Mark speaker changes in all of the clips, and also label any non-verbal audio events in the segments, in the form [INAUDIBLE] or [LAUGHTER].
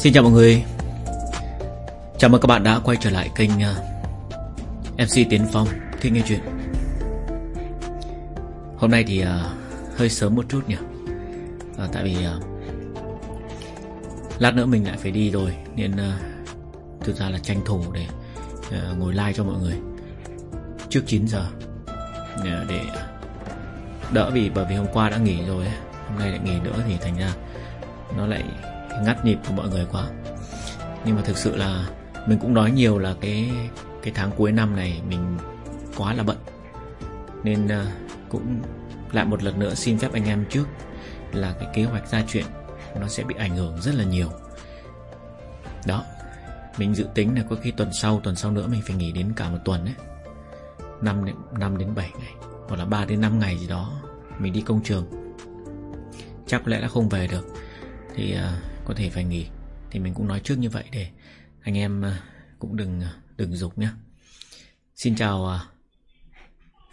Speaker 1: Xin chào mọi người. Chào mừng các bạn đã quay trở lại kênh ờ, MC Tiến Phong Thích nghe chuyện. Hôm nay thì uh, hơi sớm một chút nhỉ? Uh, Tại vì uh, Lát nữa mình lại phải đi rồi Nên uh, thực ra là tranh thủ để uh, ngồi like cho mọi người Trước 9 giờ uh, Để đỡ vì bởi vì hôm qua đã nghỉ rồi. Hôm nay lại nghỉ nữa thì thành ra Nó lại ngắt nhịp của mọi người quá. Nhưng mà thực sự là mình cũng nói nhiều là cái cái tháng cuối năm này mình quá là bận. Nên uh, cũng lại một lần nữa xin phép anh em trước là cái kế hoạch ra chuyện nó sẽ bị ảnh hưởng rất là nhiều. Đó mình dự tính là có khi tuần sau tuần sau nữa mình phải nghỉ đến cả một tuần đấy 5 đến, 5 đến 7 ngày hoặc là 3 đến 5 ngày gì đó mình đi công trường. Chắc có lẽ là không về được. Thì uh, có thể phải nghỉ. Thì mình cũng nói trước như vậy để anh em ờ, cũng đừng ờ, đừng dục nhé. Xin chào ờ,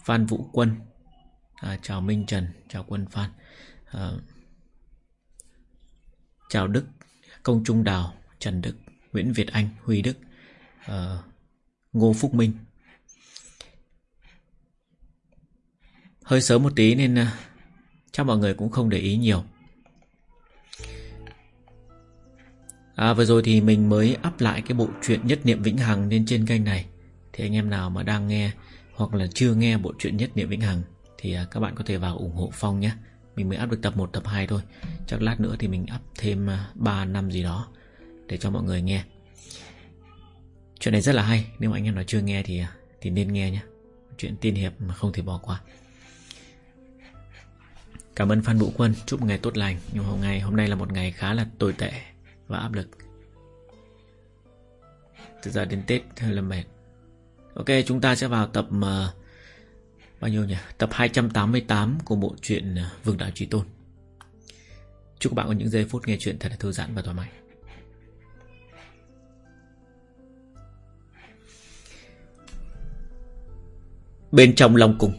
Speaker 1: Phan Vũ Quân. À, chào Minh Trần chào Quân Phan. À, chào Đức Công Trung Đào Trần Đức Nguyễn Việt Anh Huy Đức à, Ngô Phúc Minh. Hơi sớm một tí nên chắc mọi người cũng không để ý nhiều. À, vừa rồi thì mình mới up lại cái bộ truyện Nhất Niệm Vĩnh Hằng lên trên kênh này. Thì anh em nào mà đang nghe hoặc là chưa nghe bộ truyện Nhất Niệm Vĩnh Hằng Thì à, các bạn có thể vào ủng hộ Phong nhé. Mình mới up được tập 1, tập 2 thôi. Chắc lát nữa thì mình up thêm à, 3 năm gì đó Để cho mọi người nghe. Chuyện này rất là hay. Nếu mà anh em nào chưa nghe thì à, thì nên nghe nhé. Chuyện tiên hiệp mà không thể bỏ qua. Cảm ơn Phan Vũ Quân. Chúc một ngày tốt lành. Nhưng hôm nay hôm nay là một ngày khá là tồi tệ và áp lực. Từ giờ đến Tết hơi là mệt. Ok chúng ta sẽ vào tập uh, Bao nhiêu nhỉ? Tập 288 của bộ truyện ờ, Vương Đạo Trí Tôn. Chúc các bạn có những giây phút nghe chuyện thật là thư giãn và thoải mái. Bên trong Long Cung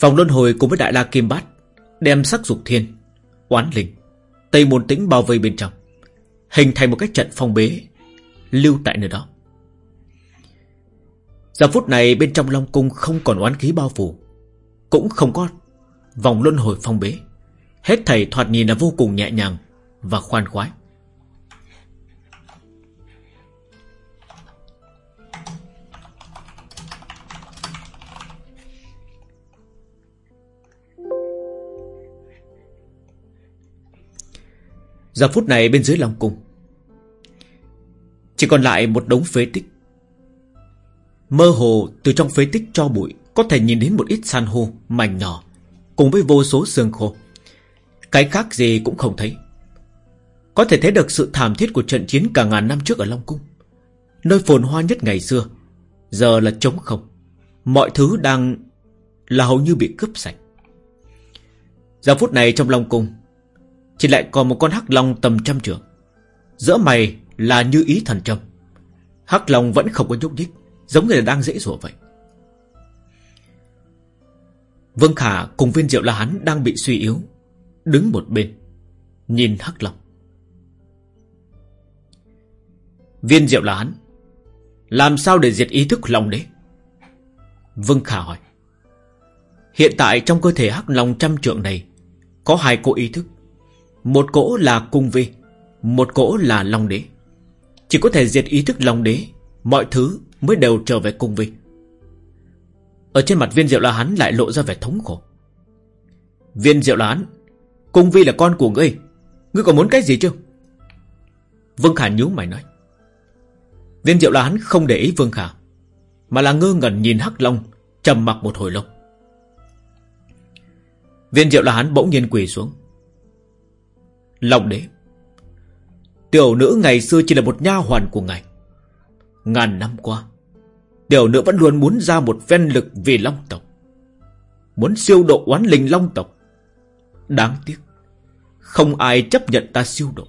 Speaker 1: Phòng luân hồi cùng với Đại La Kim Bát Đem sắc dục thiên Oán linh. Tây môn tĩnh bao vây bên trong, Hình thành một cái trận phong bế, Lưu tại nơi đó. Giờ phút này bên trong Long Cung Không còn oán khí bao phủ, Cũng không có vòng luân hồi phong bế. Hết thầy thoạt nhìn là vô cùng nhẹ nhàng Và khoan khoái. Giờ phút này bên dưới lòng cung. Chỉ còn lại một đống phế tích. Mơ hồ từ trong phế tích cho bụi Có thể nhìn đến một ít san hô, Mảnh nhỏ, Cùng với vô số xương khô. Cái khác gì cũng không thấy. Có thể thấy được sự thảm thiết của trận chiến Cả ngàn năm trước ở Long Cung. Nơi phồn hoa nhất ngày xưa, Giờ là trống không. Mọi thứ đang Là hầu như bị cướp sạch. Giờ phút này trong Long Cung chỉ lại còn một con hắc long tầm trăm trường Giữa mày là như ý thần trâm Hắc long vẫn không có nhúc nhích, Giống như là đang dễ dụa vậy. Vương Khả cùng viên diệu là hắn đang bị suy yếu, Đứng một bên, Nhìn hắc long. Viên diệu là hắn Làm sao để diệt ý thức lòng đấy Vương Khả hỏi. Hiện tại trong cơ thể hắc long trăm trượng này, Có hai cô ý thức một cỗ là cung vi, Một cỗ là long đế. Chỉ có thể diệt ý thức long đế, Mọi thứ mới đều trở về cung vi. Ở trên mặt viên diệu la hắn lại lộ ra vẻ thống khổ. Viên diệu la hắn Cung vi là con của ngươi. Ngươi còn muốn cái gì chứ? Vương Khả nhíu mày nói. Viên diệu la hắn không để ý Vương Khả, Mà là ngơ ngẩn nhìn Hắc Long trầm mặc một hồi lâu. Viên diệu la hắn bỗng nhiên quỳ xuống. Long đế. Tiểu nữ ngày xưa chỉ là một nha hoàn của ngài. Ngàn năm qua, Tiểu nữ vẫn luôn muốn ra một ven lực vì Long tộc. Muốn siêu độ oán linh Long tộc. Đáng tiếc, Không ai chấp nhận ta siêu độ.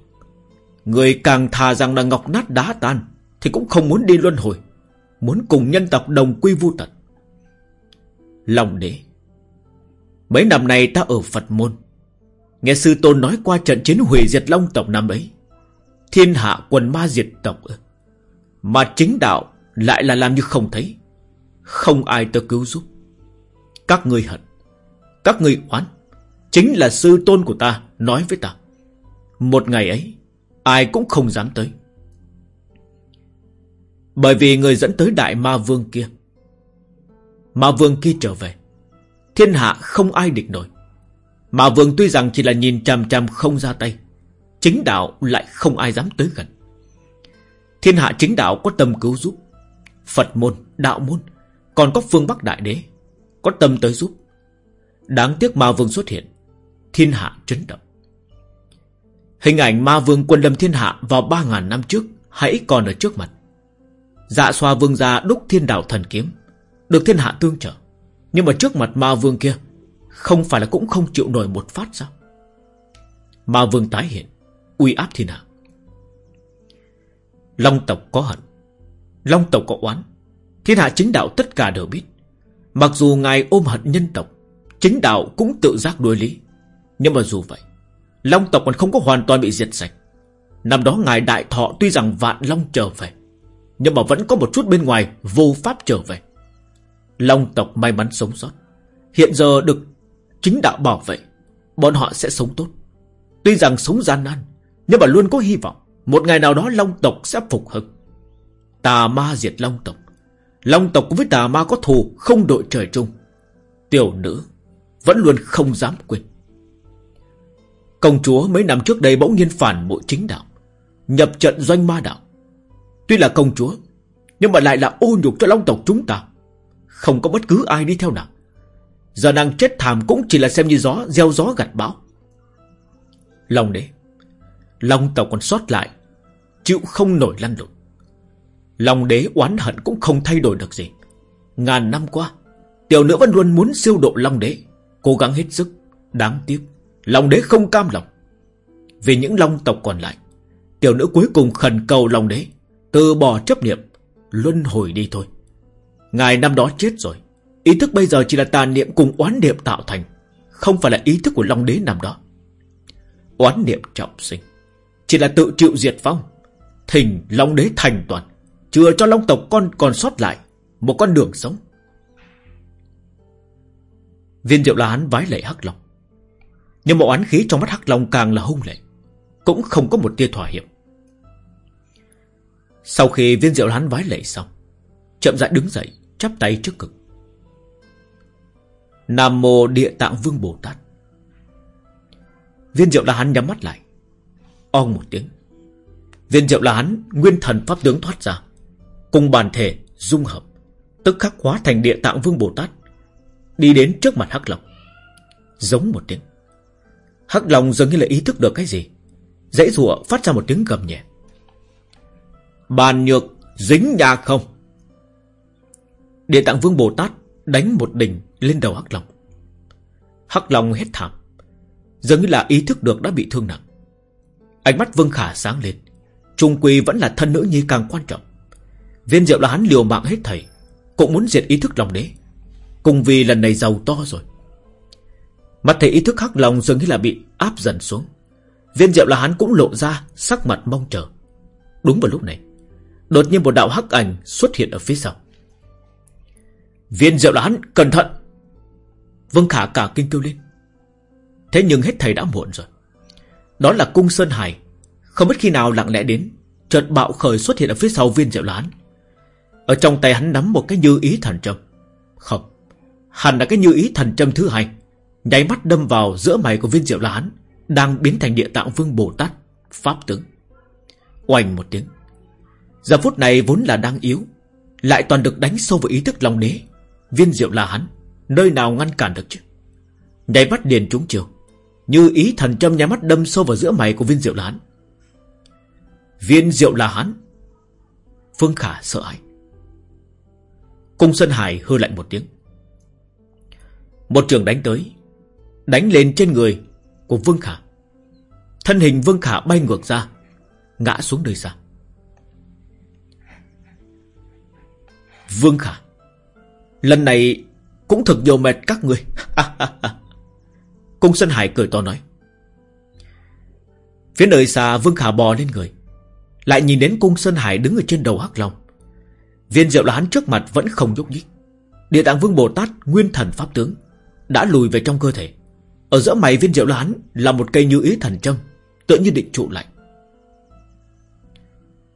Speaker 1: Người càng thà rằng là ngọc nát đá tan, Thì cũng không muốn đi luân hồi. Muốn cùng nhân tộc đồng quy vu tận. Long đế, Mấy năm nay ta ở Phật môn Nghe sư tôn nói qua trận chiến hủy diệt long tộc năm ấy, Thiên hạ quần ma diệt tộc. Mà chính đạo Lại là làm như không thấy. Không ai tới cứu giúp. Các ngươi hận, Các ngươi oán, Chính là sư tôn của ta Nói với ta. Một ngày ấy, Ai cũng không dám tới. Bởi vì người dẫn tới đại ma vương kia, Ma vương kia trở về, Thiên hạ không ai địch nổi. Ma vương tuy rằng chỉ là nhìn chằm chằm không ra tay Chính đạo lại không ai dám tới gần. Thiên hạ chính đạo có tâm cứu giúp Phật môn, đạo môn Còn có phương Bắc Đại Đế Có tâm tới giúp. Đáng tiếc ma vương xuất hiện Thiên hạ chấn động. Hình ảnh ma vương quân lâm thiên hạ Vào ba ngàn năm trước Hãy còn ở trước mặt. Dạ xoa vương gia đúc thiên đạo thần kiếm Được thiên hạ tương trợ. Nhưng mà trước mặt ma vương kia không phải là cũng không chịu nổi một phát sao? Ma vương tái hiện, uy áp thiên hạ. Long tộc có hận, Long tộc có oán. Thiên hạ chính đạo tất cả đều biết. Mặc dù ngài ôm hận nhân tộc, Chính đạo cũng tự giác đối lý. Nhưng mà dù vậy, Long tộc còn không có hoàn toàn bị diệt sạch. Năm đó ngài đại thọ tuy rằng vạn long trở về, Nhưng mà vẫn có một chút bên ngoài Vô pháp trở về. Long tộc may mắn sống sót, Hiện giờ được chính đạo bảo vệ, Bọn họ sẽ sống tốt. Tuy rằng sống gian nan, Nhưng mà luôn có hy vọng Một ngày nào đó Long tộc sẽ phục hưng. Tà ma diệt Long tộc. Long tộc với tà ma có thù Không đội trời chung. Tiểu nữ Vẫn luôn không dám quên. Công chúa mấy năm trước đây bỗng nhiên phản bội chính đạo, Nhập trận doanh ma đạo. Tuy là công chúa, Nhưng mà lại là ô nhục cho long tộc chúng ta. Không có bất cứ ai đi theo nào Giờ nàng chết thảm cũng chỉ là xem như gió, Gieo gió gặt bão. Long đế. Long tộc còn sót lại, Chịu không nổi lăn lộn. Long đế oán hận cũng không thay đổi được gì. Ngàn năm qua, Tiểu nữ vẫn luôn muốn siêu độ Long đế, Cố gắng hết sức. Đáng tiếc, Long đế không cam lòng. Vì những long tộc còn lại, Tiểu nữ cuối cùng khẩn cầu Long đế, Từ bỏ chấp niệm, Luân hồi đi thôi. Ngài năm đó chết rồi Ý thức bây giờ chỉ là tà niệm cùng oán niệm tạo thành, Không phải là ý thức của Long đế nằm đó. Oán niệm trọng sinh, Chỉ là tự chịu diệt vong Thình Long đế thành toàn, Chừa cho Long tộc con còn sót lại Một con đường sống. Viên diệu là hắn vái lệ hắc long. Nhưng một oán khí trong mắt Hắc Long càng là hung lệ, Cũng không có một tia thỏa hiệp. Sau khi viên diệu hắn vái lệ xong, Chậm rãi đứng dậy, Chắp tay trước cực Nam mô địa tạng vương Bồ Tát. Viên diệu la hán nhắm mắt lại. On một tiếng. Viên diệu la hán nguyên thần pháp tướng thoát ra, Cùng bản thể dung hợp, Tức khắc hóa thành địa tạng vương Bồ Tát, Đi đến trước mặt Hắc Long. Giống một tiếng. Hắc Long dường như là ý thức được cái gì, Dãy rùa phát ra một tiếng gầm nhẹ. Bàn nhược dính nhà không? Địa tạng vương Bồ Tát Đánh một đỉnh lên đầu Hắc Long. Hắc Long hét thảm, Dường như là ý thức được đã bị thương nặng. Ánh mắt Vương Khả sáng lên, Trung Quy vẫn là thân nữ nhi càng quan trọng. Viên diệu là hắn liều mạng hết thầy, Cũng muốn diệt ý thức lòng đế, Cùng vì lần này giàu to rồi. Mặt thấy ý thức hắc Long dường như là bị áp dần xuống. Viên diệu là hắn cũng lộ ra Sắc mặt mong chờ. Đúng vào lúc này, Đột nhiên một đạo hắc ảnh xuất hiện ở phía sau. Viên diệu là hắn cẩn thận. Vương Khả cả kinh kêu lên. Thế nhưng hết thầy đã muộn rồi. Đó là cung Sơn Hải. Không biết khi nào lặng lẽ đến Chợt bạo khởi xuất hiện ở phía sau viên diệu là hắn Ở trong tay hắn nắm một cái như ý thần Châm, Không Hẳn là cái như ý thần Châm thứ hai. Nháy mắt đâm vào giữa mày của viên diệu là hắn Đang biến thành địa tạng vương Bồ Tát Pháp tướng. Oanh một tiếng. Giờ phút này vốn là đang yếu Lại toàn được đánh sâu vào ý thức lòng đế Viên diệu là hắn, Nơi nào ngăn cản được chứ? Nháy mắt liền trúng chiều, Như ý thần châm nháy mắt đâm sâu vào giữa mày của viên diệu là hắn. Viên diệu là hắn? Phương Khả sợ hãi. Cung Sơn Hải hư lạnh một tiếng. Một trường đánh tới, Đánh lên trên người của Vương Khả. Thân hình Vương Khả bay ngược ra, Ngã xuống nơi xa. Vương Khả Lần này cũng thực nhiều mệt các người. [LAUGHS] Cung Sơn Hải cười to nói. Phía nơi xa Vương Khả bò lên người Lại nhìn đến cung Sơn Hải đứng ở trên đầu Hắc Long. Viên diệu là hắn trước mặt vẫn không nhúc nhích. Địa tạng vương Bồ Tát Nguyên thần Pháp tướng Đã lùi về trong cơ thể. Ở giữa mày viên diệu lán Là một cây như ý thần châm, tựa như định trụ lại.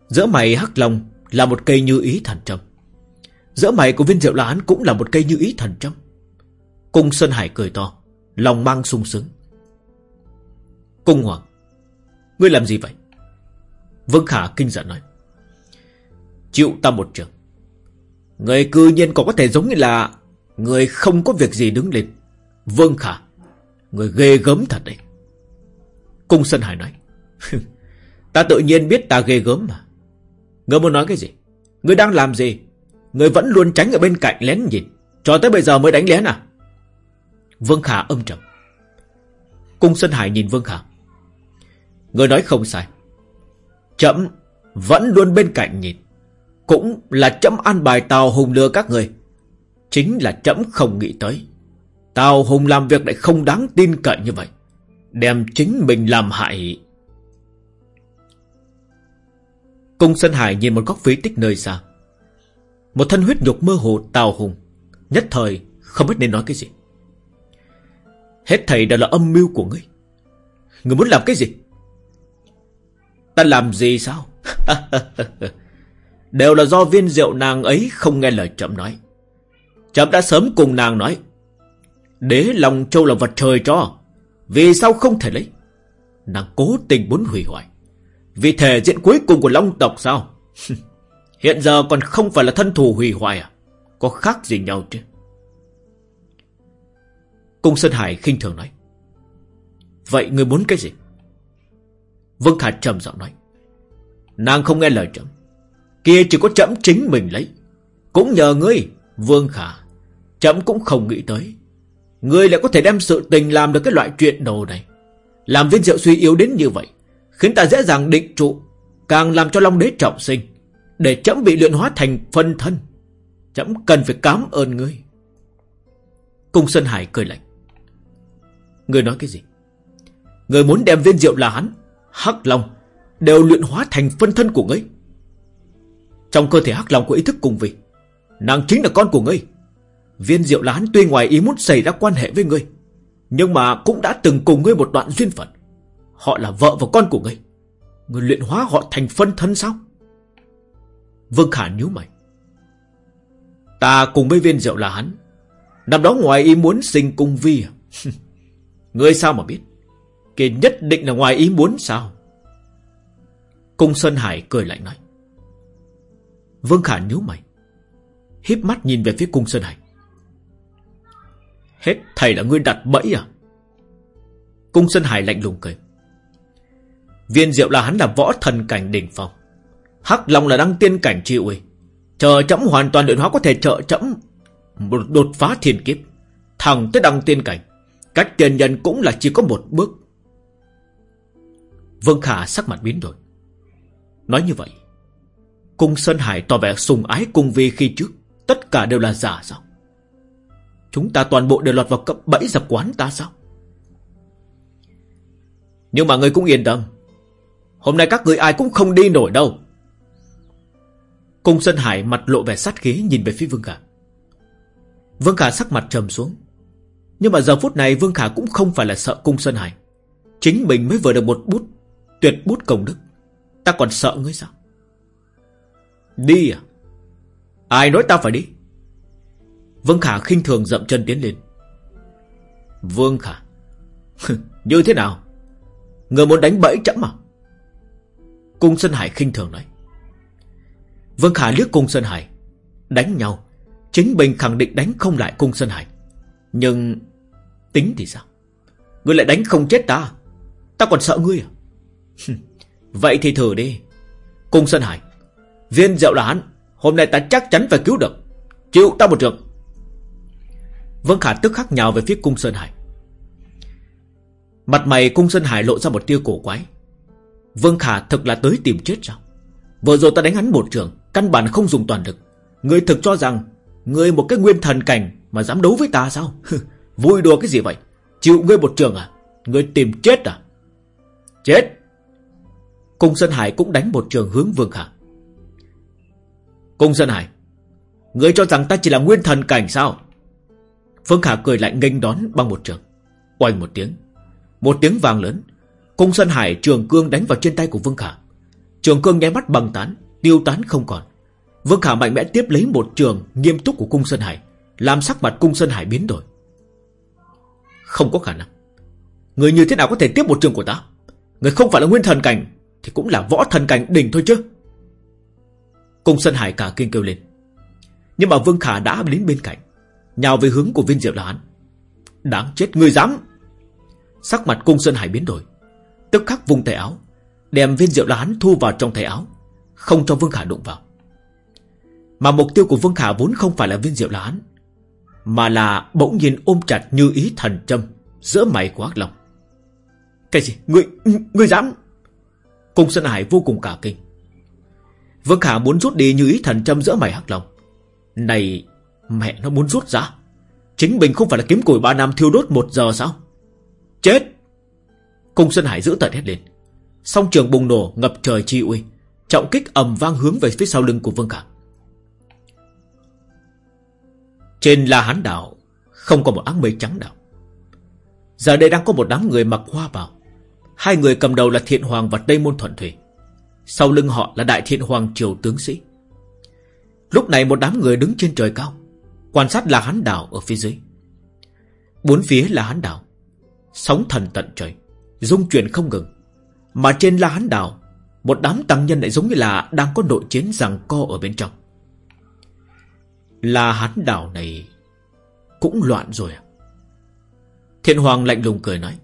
Speaker 1: Giữa mày Hắc Long Là một cây như ý thần châm. Giữa mày của viên diệu là hắn Cũng là một cây như ý thần châm. Cung Sơn Hải cười to, Lòng mang sung sướng. Cung Hoàng, Ngươi làm gì vậy? Vương Khả kinh giận nói Chịu ta một trường. Người cư nhiên còn có thể giống như là Người không có việc gì đứng lên. Vương Khả, Người ghê gớm thật đấy. Cung Sơn Hải nói, [LAUGHS] Ta tự nhiên biết ta ghê gớm mà. Ngươi muốn nói cái gì? Ngươi đang làm gì? Người vẫn luôn tránh ở bên cạnh lén nhìn. Cho tới bây giờ mới đánh lén à? Vương Khả âm trầm. Cung Sơn Hải nhìn Vương Khả. Người nói không sai. Chậm vẫn luôn bên cạnh nhìn. Cũng là chậm an bài Tào Hùng lừa các người. Chính là chậm không nghĩ tới. Tào Hùng làm việc lại không đáng tin cậy như vậy. Đem chính mình làm hại. Cung Sơn Hải nhìn một góc phế tích nơi xa. Một thân huyết nhục mơ hồ Tào Hùng, Nhất thời không biết nên nói cái gì. Hết thầy đều là âm mưu của ngươi. Ngươi muốn làm cái gì? Ta làm gì sao? [LAUGHS] Đều là do viên rượu nàng ấy Không nghe lời chậm nói. Chậm đã sớm cùng nàng nói, Đế lòng châu là vật trời cho, Vì sao không thể lấy? Nàng cố tình muốn hủy hoại. Vì thể diện cuối cùng của Long tộc sao? [LAUGHS] Hiện giờ còn không phải là thân thù hủy hoại à? Có khác gì nhau chứ? Cung Sơn Hải khinh thường nói. Vậy người muốn cái gì? Vương Khả trầm giọng nói. Nàng không nghe lời chậm Kia chỉ có chậm chính mình lấy. Cũng nhờ ngươi, Vương Khả. Chậm cũng không nghĩ tới. Ngươi lại có thể đem sự tình làm được cái loại chuyện đồ này. Làm viên diệu suy yếu đến như vậy, Khiến ta dễ dàng định trụ, Càng làm cho Long Đế trọng sinh. Để chấm bị luyện hóa thành phân thân Chấm cần phải cảm ơn ngươi. Cung Sơn Hải cười lạnh. Ngươi nói cái gì? Ngươi muốn đem viên diệu là hắn Hắc Long Đều luyện hóa thành phân thân của ngươi. Trong cơ thể Hắc Long có ý thức cùng vị, Nàng chính là con của ngươi. Viên diệu là hắn tuy ngoài ý muốn xảy ra quan hệ với ngươi Nhưng mà cũng đã từng cùng ngươi một đoạn duyên phận. Họ là vợ và con của ngươi. Ngươi luyện hóa họ thành phân thân sao? Vương Khả nhíu mày. Ta cùng với viên diệu là hắn. Năm đó ngoài ý muốn sinh cung vi à? [LAUGHS] Ngươi sao mà biết? Kỳ nhất định là ngoài ý muốn sao? Cung Sơn Hải cười lạnh nói. Vương Khả nhíu mày. Híp mắt nhìn về phía cung Sơn Hải. Hết thầy là ngươi đặt bẫy à? Cung Sơn Hải lạnh lùng cười. Viên diệu là hắn là võ thần cảnh đỉnh phong. Hắc Long là đăng tiên cảnh chịu ơi Chờ chấm hoàn toàn luyện hóa có thể trợ chấm Một đột phá thiên kiếp. Thẳng tới đăng tiên cảnh, Cách tiền nhân cũng là chỉ có một bước. Vương Khả sắc mặt biến đổi. Nói như vậy, Cung Sơn Hải tỏ vẻ sùng ái cung vi khi trước. Tất cả đều là giả sao? Chúng ta toàn bộ đều lọt vào cặp bẫy dập quán ta sao? Nhưng mà người cũng yên tâm. Hôm nay các người ai cũng không đi nổi đâu. Cung Sơn Hải mặt lộ vẻ sát khí nhìn về phía Vương Khả. Vương Khả sắc mặt trầm xuống. Nhưng mà giờ phút này Vương Khả cũng không phải là sợ Cung Sơn Hải. Chính mình mới vừa được một bút, Tuyệt bút công đức. Ta còn sợ ngươi sao? Đi à? Ai nói ta phải đi? Vương Khả khinh thường dậm chân tiến lên. Vương Khả, [LAUGHS] Như thế nào? Người muốn đánh bẫy chấm à? Cung Sơn Hải khinh thường nói. Vương Khả liếc Cung Sơn Hải. Đánh nhau. Chính mình khẳng định đánh không lại Cung Sơn Hải. Nhưng Tính thì sao? Ngươi lại đánh không chết ta. Ta còn sợ ngươi à? Vậy thì thử đi. Cung Sơn Hải, Viên diệu là hắn. Hôm nay ta chắc chắn phải cứu được. Chịu ta một trường. Vương Khả tức khắc nhào về phía Cung Sơn Hải. Mặt mày Cung Sơn Hải lộ ra một tia cổ quái. Vương Khả thực là tới tìm chết sao? Vừa rồi ta đánh hắn một trường. Căn bản không dùng toàn lực. Ngươi thực cho rằng Ngươi một cái nguyên thần cảnh Mà dám đấu với ta sao? [LAUGHS] Vui đùa cái gì vậy? Chịu ngươi một trường à? Ngươi tìm chết à? Chết! Cung Sơn Hải cũng đánh một trường hướng Vương Khả Cung Sơn Hải Ngươi cho rằng ta chỉ là nguyên thần cảnh sao? Vương Khả cười lại nghênh đón bằng một trường. Oanh một tiếng. Một tiếng vàng lớn. Cung Sơn Hải trường cương đánh vào trên tay của Vương Khả. Trường cương nháy mắt bằng tán. Tiêu tán không còn. Vương Khả mạnh mẽ tiếp lấy một trường Nghiêm túc của Cung Sơn Hải, Làm sắc mặt Cung Sơn Hải biến đổi. Không có khả năng. Người như thế nào có thể tiếp một trường của ta? Người không phải là nguyên thần cảnh, Thì cũng là võ thần cảnh đỉnh thôi chứ. Cung Sơn Hải cả kinh kêu lên. Nhưng mà Vương Khả đã đến bên cạnh, Nhào về hướng của viên diệu là hắn Đáng chết, người dám! Sắc mặt Cung Sơn Hải biến đổi. Tức khắc vùng tay áo, Đem viên diệu là hắn thu vào trong tay áo. Không cho Vương Khả đụng vào. Mà mục tiêu của Vương Khả vốn không phải là viên diệu là án Mà là bỗng nhiên ôm chặt như ý thần châm Giữa mày của ác lòng Cái gì? Người, người dám? Cung Sơn Hải vô cùng cả kinh. Vương Khả muốn rút đi như ý thần châm giữa mày hắc lòng Này Mẹ nó muốn rút ra? Chính mình không phải là kiếm củi ba năm thiêu đốt một giờ sao? Chết! Cung Sơn Hải giữ tận hết lên. Song trường bùng nổ ngập trời chi uy. Trọng kích ầm vang hướng về phía sau lưng của Vương Khả. Trên La Hán Đảo, Không có một áng mây trắng nào. Giờ đây đang có một đám người mặc hoa bào. Hai người cầm đầu là Thiện Hoàng và Tây Môn Thuận Thủy. Sau lưng họ là Đại Thiện Hoàng Triều Tướng Sĩ. Lúc này một đám người đứng trên trời cao, Quan sát là hán đảo ở phía dưới. Bốn phía là hán đảo, Sóng thần tận trời Dung chuyển không ngừng. Mà trên là hán đảo một đám tăng nhân lại giống như là Đang có nội chiến rằng co ở bên trong. Là hán đảo này Cũng loạn rồi à Thiện Hoàng lạnh lùng cười nói,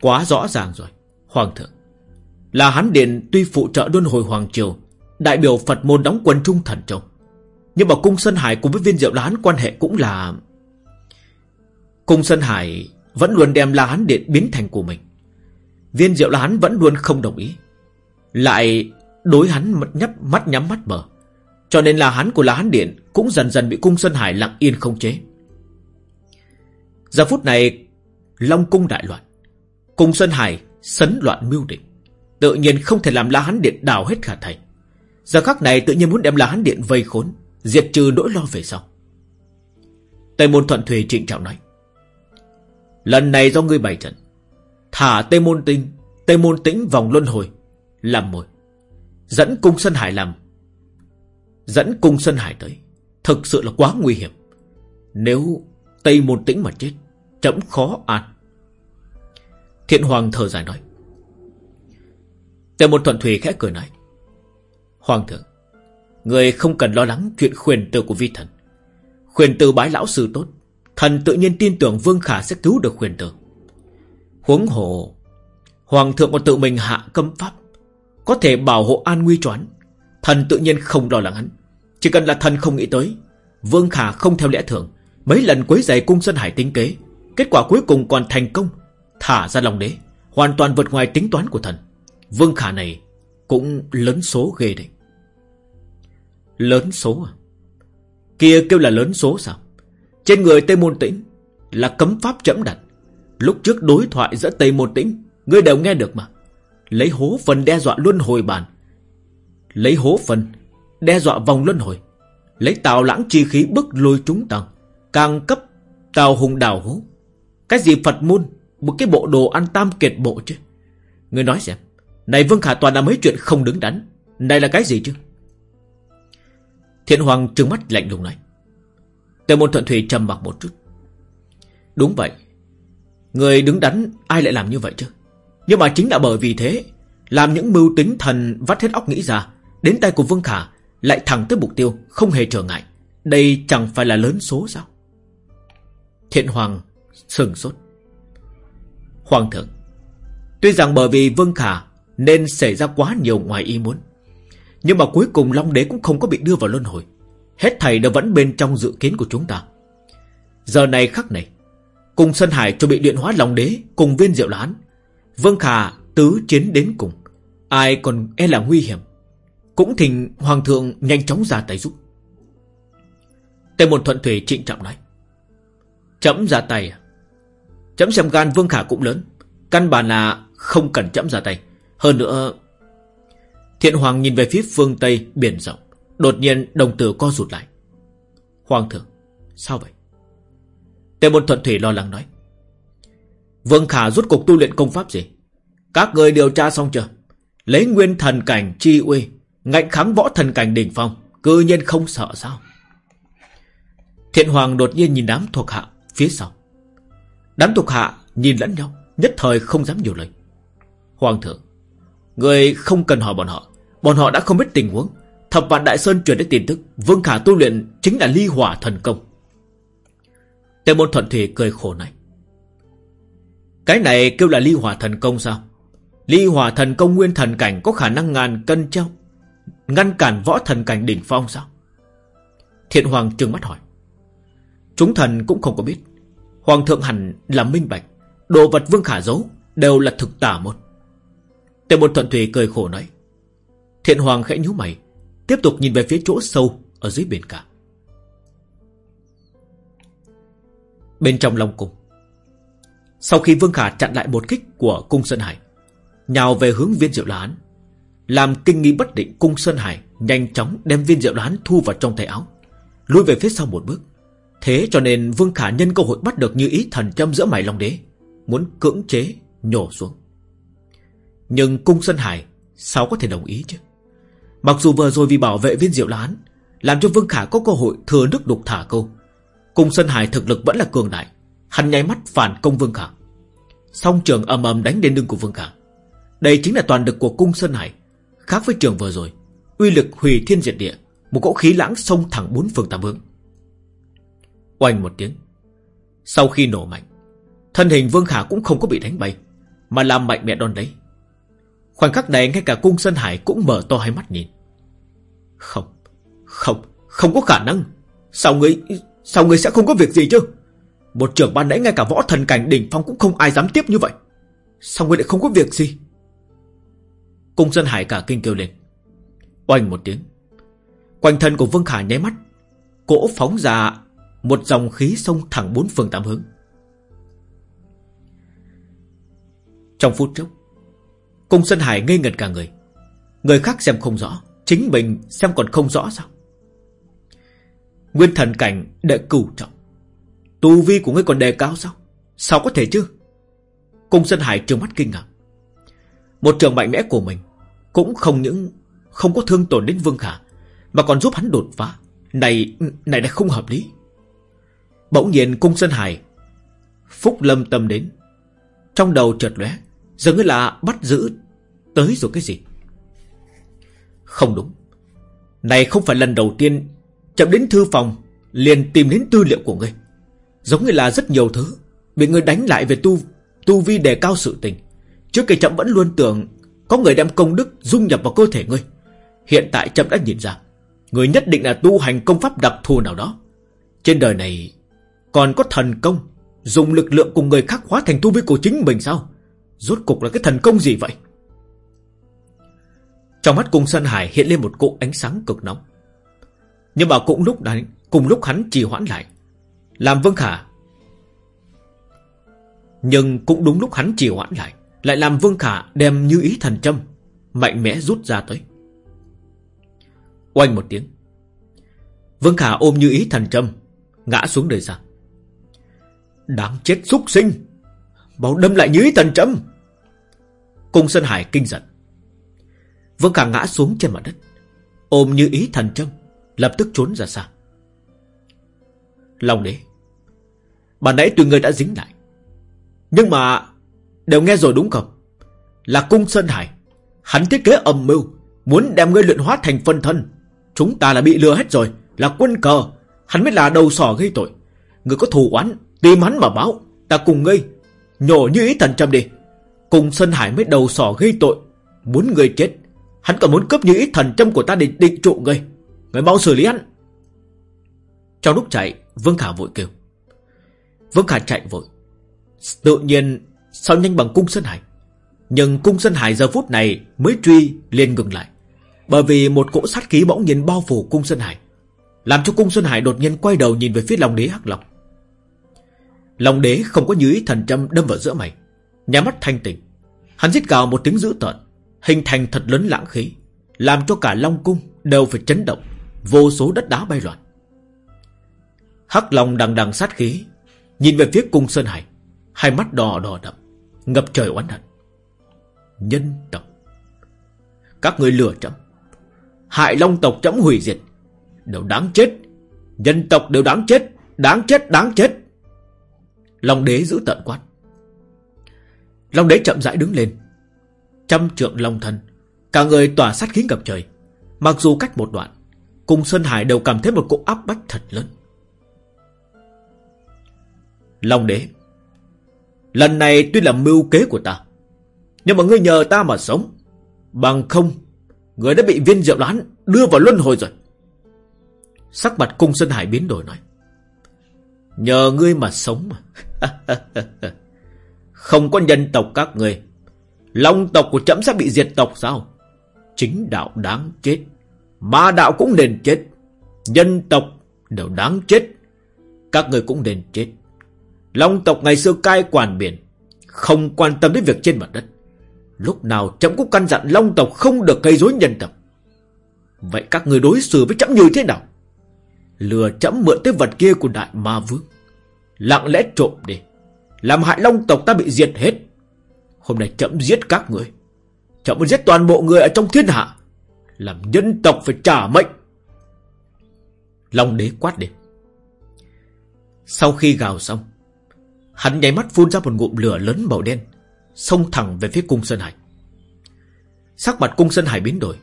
Speaker 1: Quá rõ ràng rồi, Hoàng thượng. Là hán điện tuy phụ trợ luân hồi Hoàng Triều, Đại biểu Phật môn đóng quân trung thần châu, Nhưng mà Cung Sơn Hải cùng với viên diệu La quan hệ cũng là Cung Sơn Hải Vẫn luôn đem La Hán Điện biến thành của mình. Viên diệu La Hán vẫn luôn không đồng ý. Lại đối hắn nhấp, mắt nhắm mắt mở. Cho nên là hắn của lá hắn Điện Cũng dần dần bị Cung Sơn Hải lặng yên không chế. Giờ phút này, Long cung đại loạn. Cung Sơn Hải sấn loạn mưu định Tự nhiên không thể làm lá hắn Điện đào hết khả thành. Giờ khắc này tự nhiên muốn đem lá hắn Điện vây khốn, Diệt trừ nỗi lo về sau. Tây Môn Thuận Thùy trịnh trọng nói, Lần này do ngươi bày trận, Thả Tây Môn Tinh, Tây Môn Tĩnh vòng luân hồi làm mồi. Dẫn Cung Sơn Hải làm. Dẫn Cung Sơn Hải tới. Thực sự là quá nguy hiểm. Nếu Tây Môn Tĩnh mà chết Chậm khó an. Thiện Hoàng thở dài nói. Tây Môn Thuận thủy khẽ cười nói. Hoàng thượng, Người không cần lo lắng chuyện khuyền tử của vi thần. Khuyền tử bái lão sư tốt, Thần tự nhiên tin tưởng Vương Khả sẽ cứu được khuyền tử Huống hồ, Hoàng thượng còn tự mình hạ cấm pháp. Có thể bảo hộ an nguy choán Thần tự nhiên không lo lắng hắn. Chỉ cần là thần không nghĩ tới, Vương Khả không theo lẽ thường. Mấy lần quấy giày cung Sơn Hải tính kế, Kết quả cuối cùng còn thành công, Thả ra lòng đế, Hoàn toàn vượt ngoài tính toán của thần. Vương Khả này cũng lớn số ghê đấy. Lớn số à? Kia kêu là lớn số sao? Trên người Tây Môn Tĩnh Là cấm pháp chấm đặt. Lúc trước đối thoại giữa Tây Môn Tĩnh, Ngươi đều nghe được mà. Lấy hố phần đe dọa luân hồi bản Lấy hố phần Đe dọa vòng luân hồi. Lấy tào lãng chi khí bức lôi chúng tăng Càng cấp tào hùng đào hố. Cái gì Phật môn, Một cái bộ đồ ăn tam kiệt bộ chứ? Người nói xem, Này Vương Khả toàn là mấy chuyện không đứng đắn. Này là cái gì chứ? Thiện Hoàng trừng mắt lạnh lùng này. Tề môn thuận thủy trầm mặc một chút. Đúng vậy. Người đứng đắn ai lại làm như vậy chứ? Nhưng mà chính là bởi vì thế, Làm những mưu tính thần vắt hết óc nghĩ ra, Đến tay của Vương Khả Lại thẳng tới mục tiêu Không hề trở ngại. Đây chẳng phải là lớn số sao? Thiện Hoàng sừng sốt. Hoàng thượng, Tuy rằng bởi vì Vương Khả Nên xảy ra quá nhiều ngoài ý muốn, Nhưng mà cuối cùng Long Đế cũng không có bị đưa vào luân hồi. Hết thầy đều vẫn bên trong dự kiến của chúng ta. Giờ này khắc này, Cùng Sơn Hải cho bị điện hóa Long Đế Cùng viên diệu lán Vương Khả, tứ chiến đến cùng. Ai còn e là nguy hiểm, Cũng thỉnh Hoàng thượng nhanh chóng ra tay giúp. Tề Môn thuận thủy trịnh trọng nói, Chấm ra tay à? Chấm xem gan Vương Khả cũng lớn, Căn bản là không cần chấm ra tay. Hơn nữa, Thiện Hoàng nhìn về phía phương Tây biển rộng, Đột nhiên đồng tử co rụt lại. Hoàng thượng, Sao vậy? Tề môn thuận thủy lo lắng nói Vương Khả, rút cục tu luyện công pháp gì? Các người điều tra xong chưa? Lấy nguyên thần cảnh chi uy Ngạnh kháng võ thần cảnh đỉnh phong, Cư nhiên không sợ sao? Thiện Hoàng đột nhiên nhìn đám thuộc hạ Phía sau. Đám thuộc hạ nhìn lẫn nhau, Nhất thời không dám nhiều lời. Hoàng thượng, Người không cần hỏi bọn họ. Bọn họ đã không biết tình huống. Thập vạn Đại Sơn truyền đến tin tức, Vương Khả tu luyện chính là ly hỏa thần công. Tề môn thuận thủy cười khổ này cái này kêu là ly hỏa thần công sao? Ly hỏa thần công nguyên thần cảnh Có khả năng ngàn cân treo, Ngăn cản võ thần cảnh đỉnh phong sao? Thiện Hoàng trừng mắt hỏi. Chúng thần cũng không có biết. Hoàng thượng hẳn là minh bạch. Đồ vật Vương Khả giấu Đều là thực tả một Tề một thuận thủy cười khổ nói. Thiện Hoàng khẽ nhíu mày, Tiếp tục nhìn về phía chỗ sâu Ở dưới biển cả. Bên trong Long Cung sau khi Vương Khả chặn lại một kích của Cung Sơn Hải, Nhào về hướng viên diệu đoán Làm kinh nghi bất định, Cung Sơn Hải Nhanh chóng đem viên diệu đoán thu vào trong tay áo, Lui về phía sau một bước. Thế cho nên Vương Khả nhân cơ hội bắt được như ý thần châm giữa mày Long Đế, Muốn cưỡng chế nhổ xuống. Nhưng Cung Sơn Hải Sao có thể đồng ý chứ? Mặc dù vừa rồi vì bảo vệ viên diệu đoán Làm cho Vương Khả có cơ hội thừa nước đục thả câu, Cung Sơn Hải thực lực vẫn là cường đại Hắn nháy mắt phản công Vương Khả. Song trường ầm ầm đánh đến lưng của Vương Khả. Đây chính là toàn lực của Cung Sơn Hải, Khác với trường vừa rồi. Uy lực hủy thiên diệt địa, Một cỗ khí lãng xông thẳng bốn phương tám hướng. Oanh một tiếng. Sau khi nổ mạnh, Thân hình Vương Khả cũng không có bị đánh bay, Mà làm mạnh mẽ đòn đấy. Khoảnh khắc này ngay cả cung Sơn Hải cũng mở to hai mắt nhìn. Không Không Không có khả năng. Sao ngươi Sao ngươi sẽ không có việc gì chứ? Một trưởng ban nãy ngay cả võ thần cảnh đỉnh phong Cũng không ai dám tiếp như vậy. Sao ngươi lại không có việc gì? Cung dân Hải cả kinh kêu lên. Oanh một tiếng. Quanh thân của Vương Khả nháy mắt. Cỗ phóng ra Một dòng khí sông thẳng bốn phương tám hướng. Trong phút chốc, Cung Sơn Hải ngây ngẩn cả người. Người khác xem không rõ, Chính mình xem còn không rõ sao? Nguyên thần cảnh đệ cửu trọng. Tu vi của ngươi còn đề cao sao? Sao có thể chứ? Cung Sơn Hải trừng mắt kinh ngạc. Một trường mạnh mẽ của mình Cũng không những Không có thương tổn đến Vương Khả, Mà còn giúp hắn đột phá. Này này là không hợp lý. Bỗng nhiên Cung Sơn Hải Phúc lâm tâm đến. Trong đầu chợt lóe Giống như là bắt giữ Tới rồi cái gì? Không đúng. Này không phải lần đầu tiên, Chậm đến thư phòng Liền tìm đến tư liệu của ngươi. Giống như là rất nhiều thứ Bị người đánh lại về tu tu vi đề cao sự tình. Trước kia chậm vẫn luôn tưởng Có người đem công đức dung nhập vào cơ thể ngươi. Hiện tại chậm đã nhìn ra, Người nhất định là tu hành công pháp đặc thù nào đó. Trên đời này Còn có thần công, Dùng lực lượng cùng người khác hóa thành tu vi của chính mình sao? Rốt cục là cái thần công gì vậy? Trong mắt cung Sơn Hải hiện lên một cỗ ánh sáng cực nóng. Nhưng mà cũng lúc đấy Cùng lúc hắn trì hoãn lại làm Vương Khả Nhưng cũng đúng lúc hắn trì hoãn lại Lại làm Vương Khả đem như ý thần châm Mạnh mẽ rút ra tới. Oanh một tiếng Vương Khả ôm như ý thần châm, Ngã xuống đời ra. Đáng chết xúc sinh! Bảo đâm lại như ý thần châm! Cung Sơn Hải kinh giận. Vương Khả ngã xuống trên mặt đất, Ôm như ý thần châm, Lập tức trốn ra xa. Long đế Bà nãy tụi người đã dính lại, Nhưng mà Đều nghe rồi đúng không? Là cung Sơn Hải, Hắn thiết kế âm mưu, Muốn đem ngươi luyện hóa thành phân thân. Chúng ta là bị lừa hết rồi, Là quân cờ. Hắn mới là đầu sỏ gây tội. Ngươi có thù oán, Tìm hắn mà báo. Ta cùng ngươi Nhổ như ý thần châm đi. Cùng Sơn Hải mới đầu sỏ gây tội, Muốn ngươi chết. Hắn còn muốn cướp như ý thần châm của ta để định trụ ngươi. Người mau xử lý hắn. Trong lúc chạy, Vương Khả vội kêu. Vương Khả chạy vội. Tự nhiên, sao nhanh bằng cung Sơn Hải? Nhưng cung Sơn Hải giờ phút này Mới truy liền ngừng lại. Bởi vì một cỗ sát khí bỗng nhiên bao phủ cung Sơn Hải, Làm cho cung Sơn Hải đột nhiên quay đầu nhìn về phía lòng Đế Hắc Long. Lòng Đế không có như ý thần châm đâm vào giữa mày. Nhà mắt thanh tỉnh Hắn giết cào một tiếng dữ tợn, Hình thành thật lớn lãng khí, Làm cho cả Long Cung đều phải chấn động, Vô số đất đá bay loạn. Hắc Long đằng đằng sát khí Nhìn về phía cung Sơn Hải, Hai mắt đỏ đỏ đậm, Ngập trời oán hận. Nhân tộc. Các người lừa chấm Hại Long tộc chấm hủy diệt. Đều đáng chết. Nhân tộc đều đáng chết. Đáng chết đáng chết. Long đế giữ tận quát. Long đế chậm rãi đứng lên. Trăm trượng long thân Cả người tỏa sát khí ngập trời. Mặc dù cách một đoạn Cùng Sơn Hải đều cảm thấy một cỗ áp bách thật lớn. Long đế. Lần này tuy là mưu kế của ta, Nhưng mà ngươi nhờ ta mà sống. Bằng không, Người đã bị viên diệu đoán đưa vào luân hồi rồi. Sắc mặt cung Sơn Hải biến đổi nói, Nhờ ngươi mà sống mà. [LAUGHS] Không có nhân tộc các ngươi, Long tộc của chấm sẽ bị diệt tộc sao? Chính đạo đáng chết, Ma đạo cũng nên chết, Nhân tộc đều đáng chết, Các người cũng nên chết. Long tộc ngày xưa cai quản biển, Không quan tâm đến việc trên mặt đất. Lúc nào chấm cũng căn dặn Long tộc không được gây rối nhân tộc. Vậy các người đối xử với chấm như thế nào? Lừa chấm mượn tới vật kia của đại ma vương. Lặng lẽ trộm đi. Làm hại Long tộc ta bị diệt hết. Hôm nay chấm giết các người. Chấm muốn giết toàn bộ người ở trong thiên hạ. Làm nhân tộc phải trả mệnh. Long đế quát đi Sau khi gào xong Hắn nháy mắt phun ra một ngụm lửa lớn màu đen, Xông thẳng về phía cung Sơn Hải. Sắc mặt cung Sơn Hải biến đổi.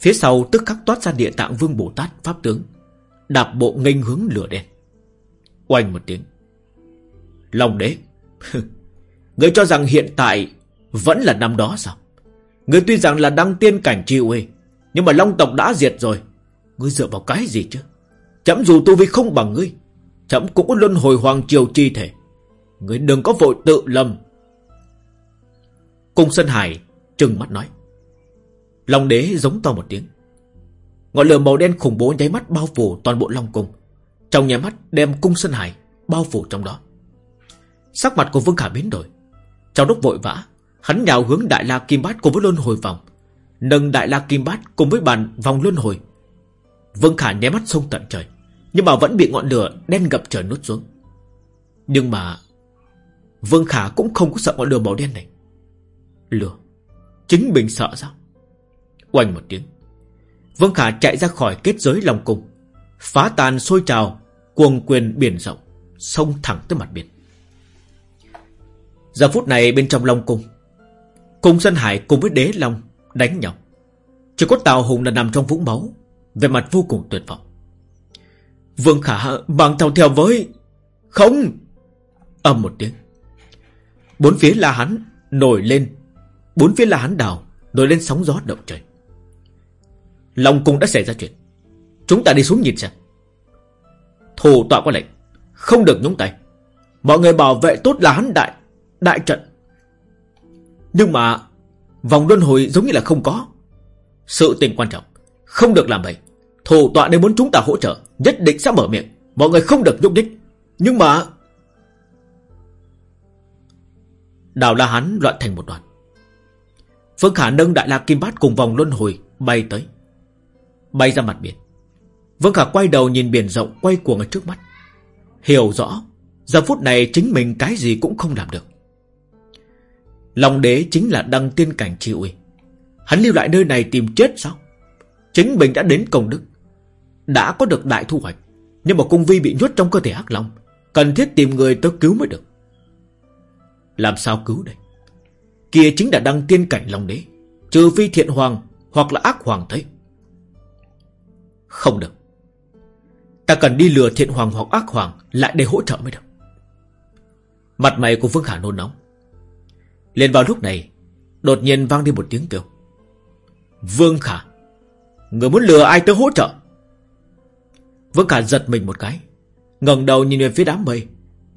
Speaker 1: Phía sau tức khắc toát ra địa tạng vương Bồ Tát, Pháp tướng, Đạp bộ nghênh hướng lửa đen. Oanh một tiếng. Long đế. [LAUGHS] Ngươi cho rằng hiện tại Vẫn là năm đó sao? Người tuy rằng là đăng tiên cảnh chi uê, Nhưng mà Long tộc đã diệt rồi. Ngươi dựa vào cái gì chứ? Chấm dù tu vi không bằng ngươi, Chấm cũng luân hồi hoàng triều chi thể người đừng có vội tự lầm. Cung Sơn Hải trừng mắt nói. Long đế giống to một tiếng. Ngọn lửa màu đen khủng bố nháy mắt bao phủ toàn bộ Long Cung. Trong nhà mắt đem Cung Sơn Hải bao phủ trong đó. Sắc mặt của Vương Khả biến đổi. Trong lúc vội vã, Hắn nhào hướng Đại La Kim Bát cùng với Luân Hồi Vòng, Nâng Đại La Kim Bát cùng với bàn vòng Luân Hồi. Vương Khả nháy mắt sông tận trời, Nhưng mà vẫn bị ngọn lửa đen ngập trời nuốt xuống. Nhưng mà Vương Khả cũng không có sợ ngọn lửa màu đen này. Lửa? Chính mình sợ sao? Oanh một tiếng. Vương Khả chạy ra khỏi kết giới lòng cung, Phá tàn sôi trào, Cuồng quyền biển rộng, Xông thẳng tới mặt biển. Giờ phút này bên trong Long Cung Cung Sơn Hải cùng với Đế Long Đánh nhau. Chỉ có Tào Hùng là nằm trong vũng máu, Về mặt vô cùng tuyệt vọng. Vương Khả bằng theo theo với, Không! Âm một tiếng. Bốn phía là hắn nổi lên, Bốn phía là hắn đào Nổi lên sóng gió động trời. Long cung đã xảy ra chuyện. Chúng ta đi xuống nhìn xem. Thủ tọa có lệnh, Không được nhúng tay. Mọi người bảo vệ tốt là hắn đại Đại trận. Nhưng mà Vòng luân hồi giống như là không có. Sự tình quan trọng, Không được làm vậy Thủ tọa nếu muốn chúng ta hỗ trợ, Nhất định sẽ mở miệng. Mọi người không được nhúc đích Nhưng mà Đào La Hán loạn thành một đoàn. Phương Khả nâng, Đại La Kim Bát cùng vòng luân hồi bay tới. Bay ra mặt biển. Vương Khả quay đầu nhìn biển rộng quay cuồng ở trước mắt. Hiểu rõ, Giờ phút này chính mình cái gì cũng không làm được. Lòng đế chính là đăng tiên cảnh chi uy. Hắn lưu lại nơi này tìm chết sao? Chính mình đã đến công đức. Đã có được đại thu hoạch. Nhưng mà cung vi bị nhốt trong cơ thể hắc long, Cần thiết tìm người tới cứu mới được. Làm sao cứu đây? Kia chính là đăng tiên cảnh lòng đế, Trừ phi thiện hoàng Hoặc là ác hoàng thấy. Không được. Ta cần đi lừa thiện hoàng hoặc ác hoàng Lại để hỗ trợ mới được. Mặt mày của Vương Khả nôn nóng. Lên vào lúc này, Đột nhiên vang đi một tiếng kêu. Vương Khả Người muốn lừa ai tới hỗ trợ? Vương Khả giật mình một cái, ngẩng đầu nhìn về phía đám mây,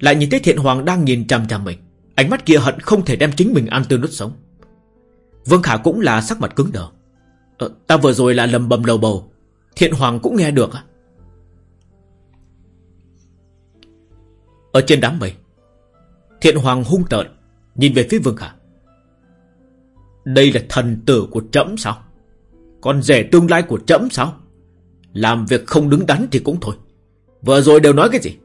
Speaker 1: Lại nhìn thấy thiện hoàng đang nhìn chằm chằm mình. Ánh mắt kia hận không thể đem chính mình ăn tươi nuốt sống. Vương Khả cũng là sắc mặt cứng đờ. Ờ, Ta vừa rồi là lầm bầm lầu bầu. Thiện hoàng cũng nghe được á Ở trên đám mây Thiện hoàng hung tợn Nhìn về phía Vương Khả. Đây là thần tử của trẫm sao? Còn rể tương lai của trẫm sao? Làm việc không đứng đắn thì cũng thôi. Vừa rồi đều nói cái gì?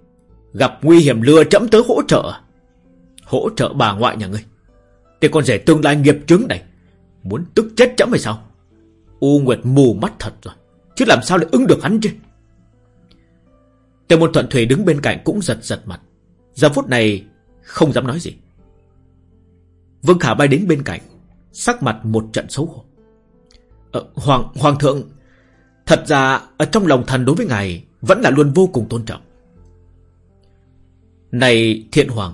Speaker 1: Gặp nguy hiểm lừa trẫm tới hỗ trợ à? Hỗ trợ bà ngoại nhà ngươi. Thì con rể tương lai nghiệp chứng này Muốn tức chết chấm hay sao? U Nguyệt mù mắt thật rồi Chứ làm sao lại ứng được hắn chứ? Tề môn thuận thủy đứng bên cạnh cũng giật giật mặt. Giờ phút này không dám nói gì. Vương Khả bay đến bên cạnh Sắc mặt một trận xấu hổ. Ờ, Hoàng Hoàng thượng Thật ra ở trong lòng thần đối với ngài Vẫn là luôn vô cùng tôn trọng. Này thiện hoàng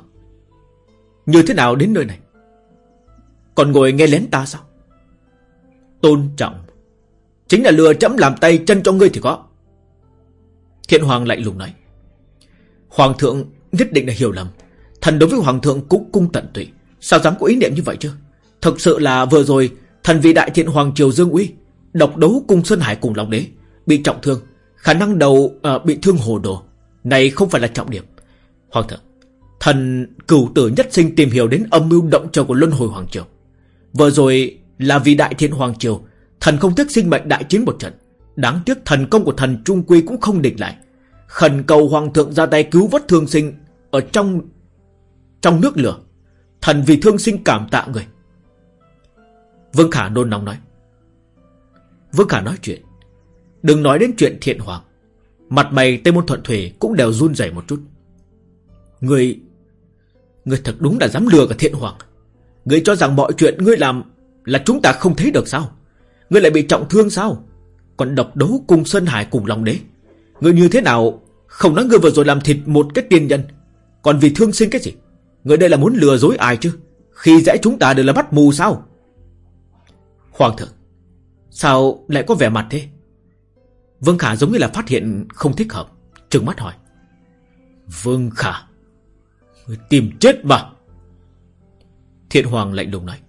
Speaker 1: như thế nào đến nơi này? Còn ngồi nghe lén ta sao? Tôn trọng. Chính là lừa chấm làm tay chân cho ngươi thì có. Thiện hoàng lạnh lùng nói. Hoàng thượng nhất định là hiểu lầm. Thần đối với hoàng thượng cũng cung tận tụy. Sao dám có ý niệm như vậy chứ? Thực sự là vừa rồi Thần vị đại thiện hoàng triều dương uy Độc đấu cung Sơn Hải cùng lòng đế Bị trọng thương. Khả năng đầu à, bị thương hồ đồ. Này không phải là trọng điểm. Hoàng thượng Thần cửu tử nhất sinh tìm hiểu đến âm mưu động trời của Luân Hồi Hoàng Triều. Vừa rồi là vì đại thiện Hoàng Triều, Thần không tiếc sinh mệnh đại chiến một trận. Đáng tiếc thần công của thần Trung Quy cũng không địch lại. Khẩn cầu Hoàng thượng ra tay cứu vớt thương sinh Ở trong Trong nước lửa. Thần vì thương sinh cảm tạ người. Vương Khả nôn nóng nói. Vương Khả nói chuyện. Đừng nói đến chuyện thiện hoàng. Mặt mày Tây Môn Thuận Thủy cũng đều run rẩy một chút. Người Người thật đúng là dám lừa cả thiện hoàng Người cho rằng mọi chuyện ngươi làm Là chúng ta không thấy được sao? Ngươi lại bị trọng thương sao? Còn độc đấu cùng Sơn Hải cùng lòng đế. Ngươi như thế nào Không nói ngươi vừa rồi làm thịt một cái tiên nhân? Còn vì thương sinh cái gì? Người đây là muốn lừa dối ai chứ? Khi dễ chúng ta đều là bắt mù sao? Hoàng thượng, Sao lại có vẻ mặt thế? Vương Khả giống như là phát hiện không thích hợp, Trừng mắt hỏi. Vương Khả Người tìm chết mà. Thiện Hoàng lạnh lùng nói.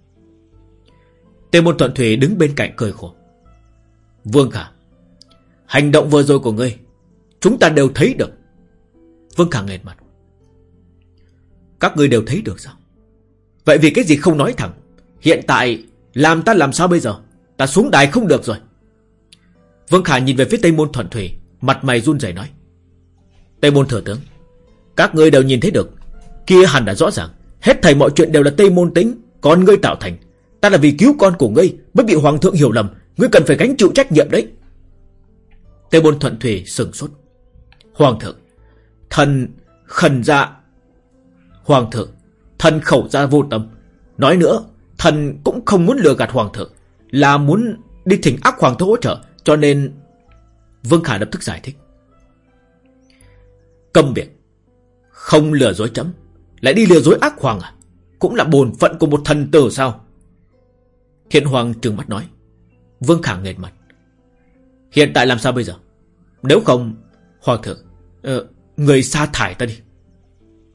Speaker 1: Tề môn thuận thủy đứng bên cạnh cười khổ. Vương Khả, Hành động vừa rồi của ngươi, Chúng ta đều thấy được. Vương Khả nghẹt mặt. Các ngươi đều thấy được sao? Vậy vì cái gì không nói thẳng? Hiện tại, làm ta làm sao bây giờ? Ta xuống đài không được rồi. Vương Khả nhìn về phía Tây Môn Thuận Thủy, Mặt mày run rẩy nói. Tây Môn Thừa Tướng, Các ngươi đều nhìn thấy được. Kia hẳn đã rõ ràng. Hết thầy mọi chuyện đều là Tây Môn tính, Con ngươi tạo thành. Ta là vì cứu con của ngươi Mới bị Hoàng thượng hiểu lầm. Ngươi cần phải gánh chịu trách nhiệm đấy. Tây Môn Thuận Thủy sừng sốt. Hoàng thượng, Thần khẩn ra. Hoàng thượng, Thần khẩu ra vô tâm. Nói nữa, Thần cũng không muốn lừa gạt Hoàng thượng, Là muốn đi thỉnh ác Hoàng thượng hỗ trợ, Cho nên Vương Khả lập tức giải thích. Câm miệng, Không lừa dối chấm. Lại đi lừa dối ác Hoàng à? Cũng là bổn phận của một thần tử sao? Thiện Hoàng trừng mắt nói. Vương Khả nghệt mặt. Hiện tại làm sao bây giờ? Nếu không Hoàng thượng uh, Người sa thải ta đi.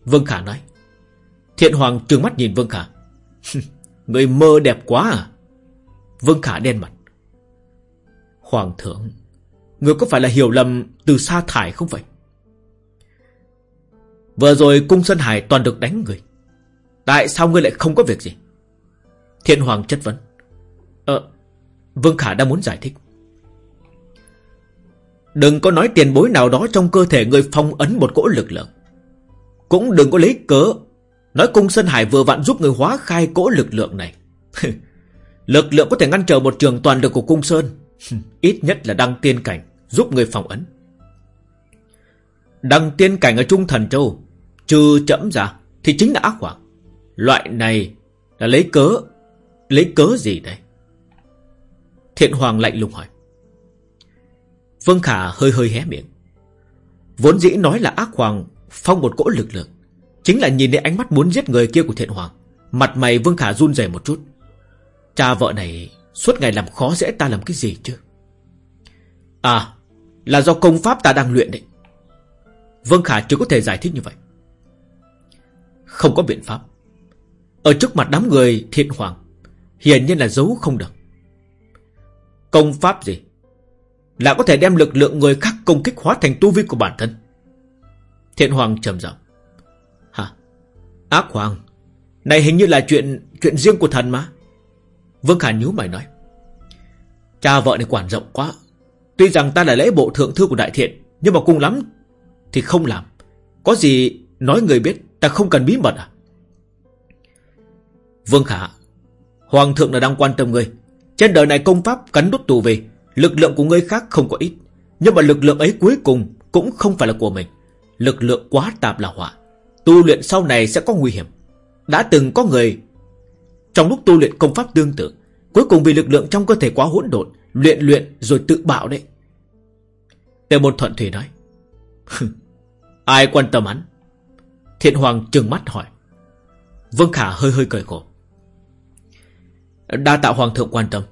Speaker 1: Vương Khả nói. Thiện Hoàng trừng mắt nhìn Vương Khả. [LAUGHS] Người mơ đẹp quá à? Vương Khả đen mặt. Hoàng thượng Người có phải là hiểu lầm từ sa thải không vậy? Vừa rồi cung Sơn Hải toàn được đánh người. Tại sao ngươi lại không có việc gì? Thiên Hoàng chất vấn. Ờ Vương Khả đang muốn giải thích. Đừng có nói tiền bối nào đó trong cơ thể người phong ấn một cỗ lực lượng. Cũng đừng có lấy cớ Nói cung Sơn Hải vừa vặn giúp người hóa khai cỗ lực lượng này. [LAUGHS] Lực lượng có thể ngăn trở một trường toàn lực của cung Sơn. [LAUGHS] Ít nhất là đăng tiên cảnh Giúp người phòng ấn. Đăng tiên cảnh ở Trung Thần Châu Trừ chậm ra, Thì chính là ác hoàng Loại này là lấy cớ Lấy cớ gì đây? Thiện Hoàng lạnh lùng hỏi. Vương Khả hơi hơi hé miệng. Vốn dĩ nói là ác hoàng Phong một cỗ lực lượng, Chính là nhìn thấy ánh mắt muốn giết người kia của thiện hoàng, Mặt mày Vương Khả run rẩy một chút. Cha vợ này Suốt ngày làm khó dễ ta làm cái gì chứ? À Là do công pháp ta đang luyện đấy. Vương Khả chưa có thể giải thích như vậy. Không có biện pháp. Ở trước mặt đám người thiện hoàng, Hiển nhiên là giấu không được. Công pháp gì? Là có thể đem lực lượng người khác công kích hóa thành tu vi của bản thân. Thiện hoàng trầm giọng. Hả? Ác hoàng, Này hình như là chuyện chuyện riêng của thần mà. Vương Khả nhíu mày nói. Cha vợ này quản rộng quá. Tuy rằng ta là lễ bộ thượng thư của đại thiện, Nhưng mà cùng lắm Thì không làm. Có gì nói người biết. Ta không cần bí mật à? Vương Khả, Hoàng thượng là đang quan tâm ngươi. Trên đời này công pháp cắn đốt tù về, Lực lượng của ngươi khác không có ít. Nhưng mà lực lượng ấy cuối cùng Cũng không phải là của mình. Lực lượng quá tạp là họa. Tu luyện sau này sẽ có nguy hiểm. Đã từng có người, Trong lúc tu luyện công pháp tương tự, Cuối cùng vì lực lượng trong cơ thể quá hỗn độn, Luyện luyện rồi tự bạo đấy. Tề môn thuận thủy nói [LAUGHS] Ai quan tâm hắn? Thiện Hoàng trừng mắt hỏi. Vương Khả hơi hơi cười khổ. Đa tạo Hoàng thượng quan tâm.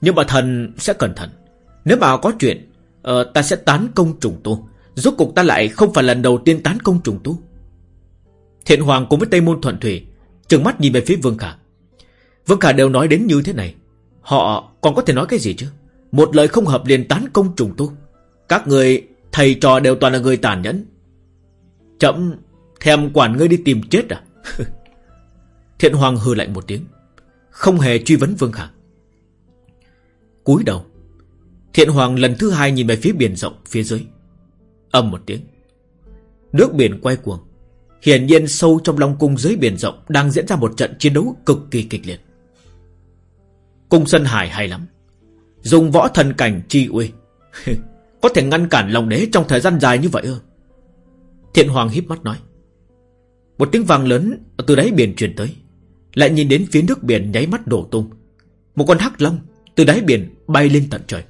Speaker 1: Nhưng mà thần sẽ cẩn thận. Nếu mà có chuyện ờ, Ta sẽ tán công trùng tu. Rốt cục ta lại không phải lần đầu tiên tán công trùng tu. Thiện Hoàng cùng với Tây Môn Thuận Thủy Trừng mắt nhìn về phía Vương Khả. Vương Khả đều nói đến như thế này. Họ còn có thể nói cái gì chứ? Một lời không hợp liền tán công trùng tu. Các người, thầy trò đều toàn là người tàn nhẫn. Chậm Thèm quản ngươi đi tìm chết à? [LAUGHS] Thiện Hoàng hừ lạnh một tiếng, Không hề truy vấn Vương Khả. Cúi đầu, Thiện Hoàng lần thứ hai nhìn về phía biển rộng, phía dưới. Âm một tiếng, Nước biển quay cuồng, Hiển nhiên sâu trong lòng cung dưới biển rộng Đang diễn ra một trận chiến đấu cực kỳ kịch liệt. Cung Sân Hải hay lắm, Dùng võ thần cảnh chi uy, [LAUGHS] Có thể ngăn cản lòng đế trong thời gian dài như vậy ư? Thiện Hoàng híp mắt nói. Một tiếng vang lớn từ đáy biển truyền tới. Lại nhìn đến phía nước biển nháy mắt đổ tung. Một con hắc long từ đáy biển bay lên tận trời.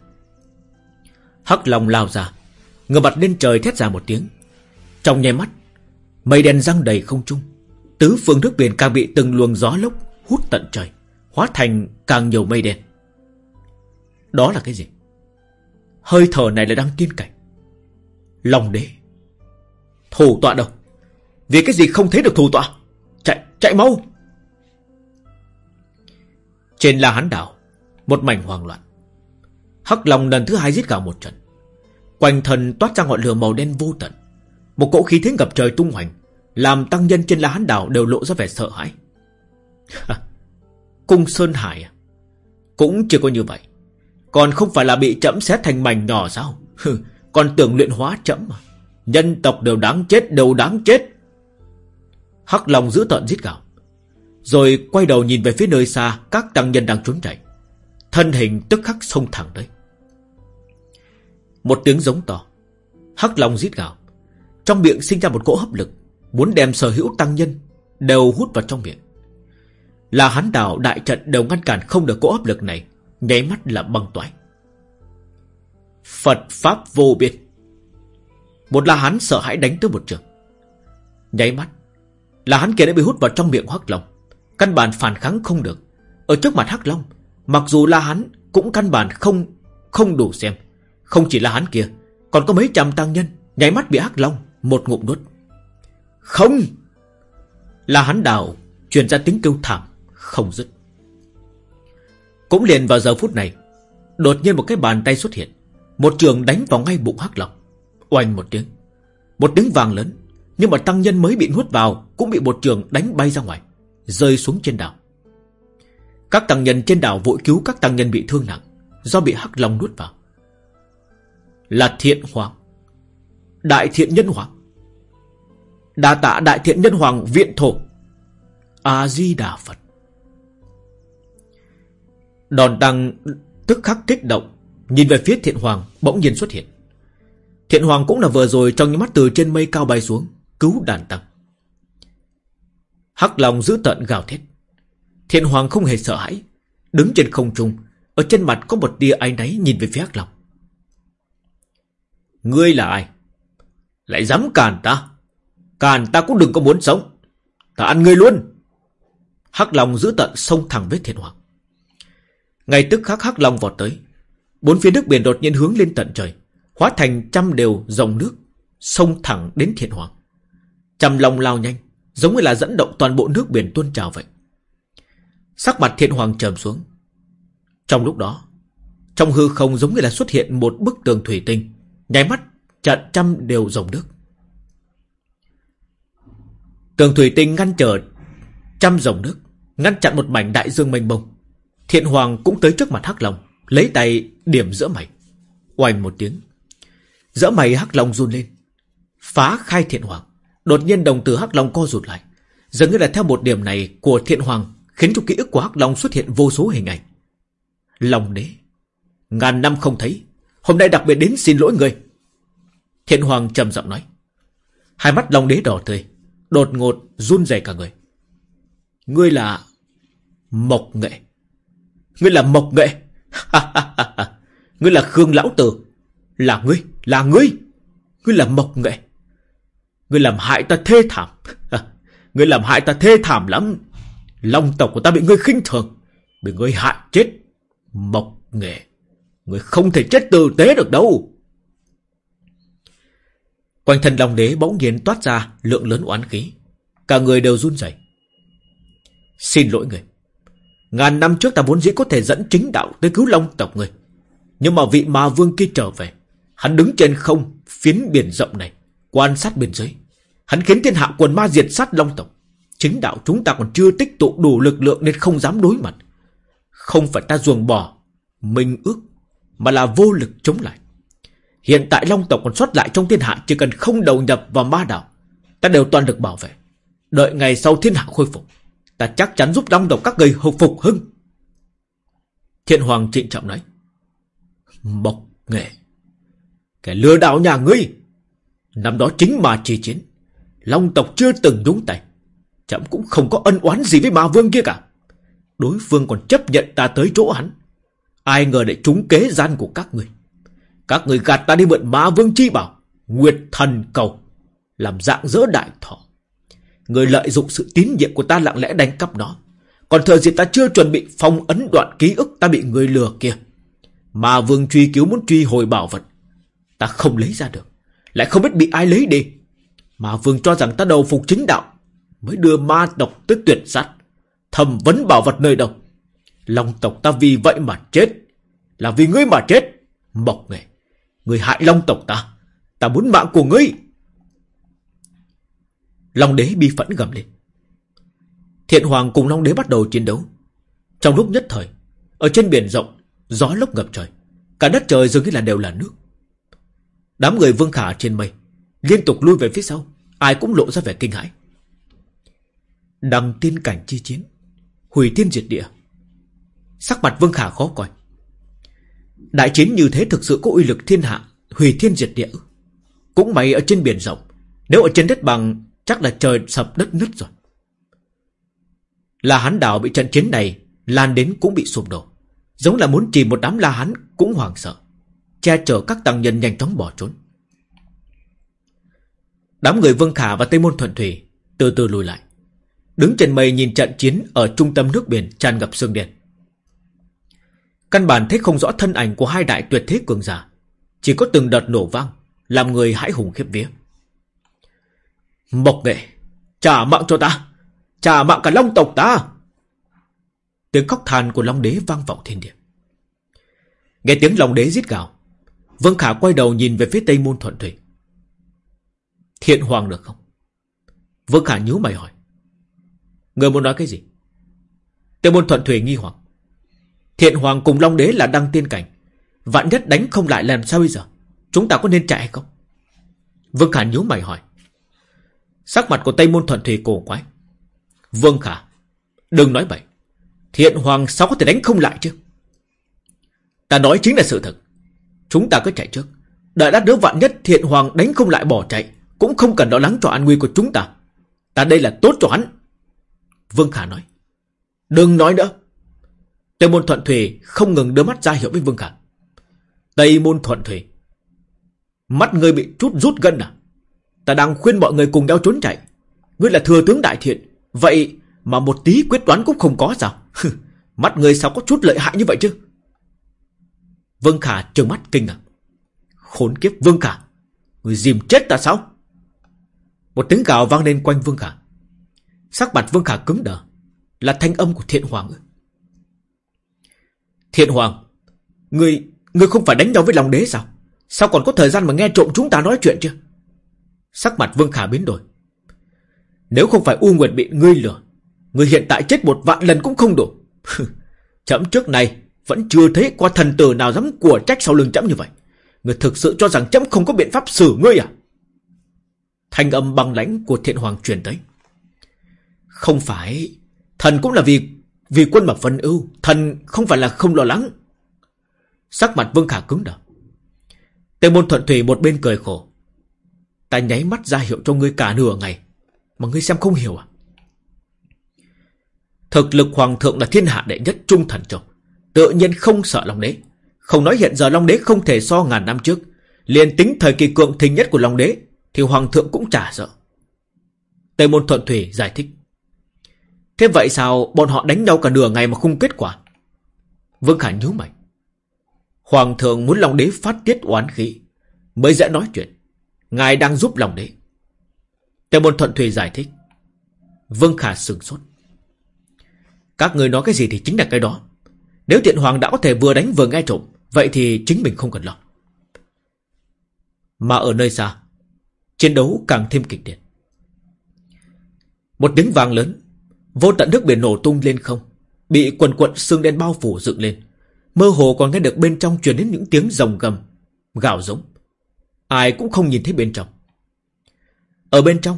Speaker 1: Hắc long lao ra, Ngửa mặt lên trời thét ra một tiếng. Trong nháy mắt, Mây đen răng đầy không trung, Tứ phương nước biển càng bị từng luồng gió lốc Hút tận trời, Hóa thành càng nhiều mây đen. Đó là cái gì? Hơi thở này là đang tiên cảnh. Lòng đế Thủ tọa đâu? Vì cái gì không thấy được thủ tọa? Chạy, chạy mau. Trên là hán đảo Một mảnh hoang loạn. Hắc lòng lần thứ hai giết gào một trận. Quanh thần toát ra ngọn lửa màu đen vô tận. Một cỗ khí thế ngập trời tung hoành Làm tăng nhân trên lá hán đảo đều lộ ra vẻ sợ hãi. [LAUGHS] Cung Sơn Hải à? Cũng chưa có như vậy. Còn không phải là bị chấm xét thành mảnh nhỏ sao? [LAUGHS] Còn tưởng luyện hóa chấm mà Nhân tộc đều đáng chết Đều đáng chết. Hắc Long giữ tận giết gạo Rồi quay đầu nhìn về phía nơi xa, Các tăng nhân đang trốn chạy. Thân hình tức khắc xông thẳng đấy Một tiếng giống to. Hắc Long giết gạo Trong miệng sinh ra một cỗ hấp lực, Muốn đem sở hữu tăng nhân Đều hút vào trong miệng. Là hắn đảo đại trận đều ngăn cản không được cỗ hấp lực này, Nháy mắt là băng toái. Phật Pháp vô biên. Một là hắn sợ hãi đánh tới một trường. Nháy mắt là hắn kia đã bị hút vào trong miệng Hắc Long. Căn bản phản kháng không được. Ở trước mặt Hắc Long, Mặc dù là hắn cũng căn bản không Không đủ xem. Không chỉ là hắn kia, Còn có mấy trăm tăng nhân Nháy mắt bị Hắc Long Một ngụm nuốt. Không! Là hắn đào, Truyền ra tiếng kêu thảm, Không dứt. Cũng liền vào giờ phút này, Đột nhiên một cái bàn tay xuất hiện. Một trường đánh vào ngay bụng Hắc Long. Oanh một tiếng. Một tiếng vàng lớn nhưng mà tăng nhân mới bị nuốt vào Cũng bị một trường đánh bay ra ngoài Rơi xuống trên đảo. Các tăng nhân trên đảo vội cứu các tăng nhân bị thương nặng Do bị hắc long nuốt vào. Là thiện hoàng. Đại thiện nhân hoàng. Đa tạ đại thiện nhân hoàng viện thổ. A-di-đà Phật. Đòn tăng tức khắc kích động Nhìn về phía thiện hoàng bỗng nhiên xuất hiện. Thiện Hoàng cũng là vừa rồi trong những mắt từ trên mây cao bay xuống, cứu đàn tăng. Hắc Long giữ tận gào thét. thiên Hoàng không hề sợ hãi, đứng trên không trung, ở trên mặt có một tia ai náy nhìn về phía Hắc Long. Ngươi là ai? Lại dám càn ta? Càn ta cũng đừng có muốn sống. Ta ăn ngươi luôn. Hắc Long giữ tận sông thẳng với thiên Hoàng. Ngay tức khắc Hắc Long vọt tới, bốn phía nước biển đột nhiên hướng lên tận trời hóa thành trăm đều dòng nước, sông thẳng đến thiên hoàng chầm lòng lao nhanh, giống như là dẫn động toàn bộ nước biển tuôn trào vậy. Sắc mặt thiện hoàng trầm xuống. Trong lúc đó, trong hư không giống như là xuất hiện một bức tường thủy tinh, nháy mắt chặn trăm đều dòng nước. Tường thủy tinh ngăn trở trăm dòng nước, ngăn chặn một mảnh đại dương mênh mông. Thiện Hoàng cũng tới trước mặt Hắc Long Lấy tay điểm giữa mày Oanh một tiếng Giữa mày Hắc Long run lên Phá khai Thiện Hoàng Đột nhiên đồng tử Hắc Long co rụt lại. Dường như là theo một điểm này của Thiện Hoàng Khiến cho ký ức của Hắc Long xuất hiện vô số hình ảnh. Long đế, Ngàn năm không thấy, Hôm nay đặc biệt đến xin lỗi người. Thiện Hoàng trầm giọng nói. Hai mắt Long đế đỏ tươi, Đột ngột run rẩy cả người. Ngươi là Mộc nghệ. Ngươi là Mộc nghệ. Ngươi là Khương Lão Tử. Là ngươi Là ngươi. Ngươi là Mộc nghệ. Ngươi làm hại ta thê thảm. [LAUGHS] Ngươi làm hại ta thê thảm lắm. Long tộc của ta bị ngươi khinh thường, Bị ngươi hại chết. Mộc nghệ Ngươi không thể chết tử tế được đâu. Quanh thân Long đế bỗng nhiên toát ra lượng lớn oán khí. Cả người đều run rẩy. Xin lỗi người. Ngàn năm trước ta vốn dĩ có thể dẫn chính đạo tới cứu Long tộc người. Nhưng mà vị ma vương kia trở về, Hắn đứng trên không, Phiến biển rộng này. Quan sát biên giới. Hắn khiến thiên hạ quần ma diệt sát Long tộc. Chính đạo chúng ta còn chưa tích tụ đủ lực lượng Nên không dám đối mặt. Không phải ta ruồng bỏ mình ước, Mà là vô lực chống lại. Hiện tại Long tộc còn sót lại trong thiên hạ, Chỉ cần không đầu nhập vào ma đạo, Ta đều toàn được bảo vệ. Đợi ngày sau thiên hạ khôi phục, Ta chắc chắn giúp Long tộc các người hồi phục hưng. Thiện Hoàng trịnh trọng nói bộc nghệ, Kẻ lừa đảo nhà ngươi Năm đó chính mà chi chiến. Long tộc chưa từng nhúng tay. Chậm cũng không có ân oán gì với ma vương kia cả. Đối phương còn chấp nhận ta tới chỗ hắn. Ai ngờ để trúng kế gian của các người. Các người gạt ta đi mượn ma vương chi bảo, Nguyệt thần cầu, Làm dạng dỡ đại thọ. Người lợi dụng sự tín nhiệm của ta lặng lẽ đánh cắp nó. Còn thời gì ta chưa chuẩn bị phong ấn đoạn ký ức ta bị người lừa kia. Mà vương truy cứu muốn truy hồi bảo vật. Ta không lấy ra được. Lại không biết bị ai lấy đi. Mà vương cho rằng ta đầu phục chính đạo, Mới đưa ma tộc tới tuyệt sát. Thầm vấn bảo vật nơi đâu? Long tộc ta vì vậy mà chết. Là vì ngươi mà chết. Mộc nghề Ngươi hại long tộc ta. Ta muốn mạng của ngươi. Long đế bi phẫn gầm lên. Thiện hoàng cùng long đế bắt đầu chiến đấu. Trong lúc nhất thời, Ở trên biển rộng, Gió lốc ngập trời. Cả đất trời dường như là đều là nước. Đám người vương khả trên mây, Liên tục lui về phía sau, Ai cũng lộ ra vẻ kinh hãi. Đằng tiên cảnh chi chiến, Hủy thiên diệt địa. Sắc mặt vương khả khó coi. Đại chiến như thế thực sự có uy lực thiên hạ, Hủy thiên diệt địa Cũng may ở trên biển rộng, Nếu ở trên đất bằng, Chắc là trời sập đất nứt rồi. La Hán đảo bị trận chiến này, Lan đến cũng bị sụp đổ. Giống là muốn chỉ một đám La Hán cũng hoàng sợ. Che chở các tăng nhân nhanh chóng bỏ trốn. Đám người Vương Khả và Tây Môn Thuận Thủy Từ từ lùi lại. Đứng trên mây nhìn trận chiến Ở trung tâm nước biển tràn ngập sương đen. Căn bản thấy không rõ thân ảnh Của hai đại tuyệt thế cường giả. Chỉ có từng đợt nổ vang, Làm người hãi hùng khiếp vía. Mộc nghệ, Trả mạng cho ta, Trả mạng cả long tộc ta. Tiếng khóc than của long đế vang vọng thiên địa. Nghe tiếng long đế giết gào Vân Khả quay đầu nhìn về phía tây môn thuận thủy. Thiện hoàng được không? Vân Khả nhíu mày hỏi. Người muốn nói cái gì? Tây môn thuận thủy nghi hoặc. Thiện hoàng cùng long đế là đăng tiên cảnh. Vạn nhất đánh không lại làm sao bây giờ? Chúng ta có nên chạy hay không? Vương Khả nhíu mày hỏi. Sắc mặt của Tây Môn Thuận Thủy cổ quái. Vương Khả, đừng nói bậy. Thiện Hoàng sao có thể đánh không lại chứ? Ta nói chính là sự thật. Chúng ta cứ chạy trước. Đợi lát nữa vạn nhất Thiện Hoàng đánh không lại bỏ chạy. Cũng không cần lo lắng cho an nguy của chúng ta. Ta đây là tốt cho hắn. Vương Khả nói. Đừng nói nữa. Tây Môn Thuận Thủy không ngừng đưa mắt ra hiệu với Vương Khả. Tây Môn Thuận Thủy. Mắt ngươi bị chút rút gân à? Ta đang khuyên mọi người cùng nhau trốn chạy Ngươi là thừa tướng đại thiện, Vậy mà một tí quyết đoán cũng không có sao [LAUGHS] Mắt ngươi sao có chút lợi hại như vậy chứ Vương Khả trợn mắt kinh ngạc. Khốn kiếp Vương Khả Người dìm chết ta sao? Một tiếng gào vang lên quanh Vương Khả. Sắc mặt Vương Khả cứng đờ Là thanh âm của Thiện Hoàng Thiện Hoàng người người không phải đánh nhau với lòng đế sao? Sao còn có thời gian mà nghe trộm chúng ta nói chuyện chưa Sắc mặt Vương Khả biến đổi. Nếu không phải U Nguyệt bị ngươi lừa, ngươi hiện tại chết một vạn lần cũng không đủ. [LAUGHS] chậm trước này vẫn chưa thấy qua thần tử nào dám của trách sau lưng chấm như vậy. Người thực sự cho rằng chấm không có biện pháp xử ngươi à? Thanh âm băng lãnh của thiện hoàng truyền tới. Không phải, Thần cũng là vì Vì quân mà phân ưu, Thần không phải là không lo lắng. Sắc mặt Vương Khả cứng đờ. Tề môn thuận thủy một bên cười khổ. Ta nháy mắt ra hiệu cho ngươi cả nửa ngày, Mà ngươi xem không hiểu à? Thực lực hoàng thượng là thiên hạ đệ nhất trung thần trọng Tự nhiên không sợ Long Đế. Không nói hiện giờ Long Đế không thể so ngàn năm trước. Liền tính thời kỳ cường thịnh nhất của Long Đế, Thì hoàng thượng cũng chả sợ. Tây môn thuận thủy giải thích. Thế vậy sao bọn họ đánh nhau cả nửa ngày mà không kết quả? Vương Khả nhớ mày. Hoàng thượng muốn Long Đế phát tiết oán khí, Mới dễ nói chuyện. Ngài đang giúp Long Đế. Tề môn thuận thủy giải thích. Vương Khả sừng sốt. Các người nói cái gì thì chính là cái đó. Nếu tiện hoàng đã có thể vừa đánh vừa nghe trộm, Vậy thì chính mình không cần lo. Mà ở nơi xa, Chiến đấu càng thêm kịch liệt. Một tiếng vàng lớn, Vô tận nước biển nổ tung lên không, Bị quần quận xương đen bao phủ dựng lên. Mơ hồ còn nghe được bên trong truyền đến những tiếng rồng gầm, Gào giống. Ai cũng không nhìn thấy bên trong. Ở bên trong,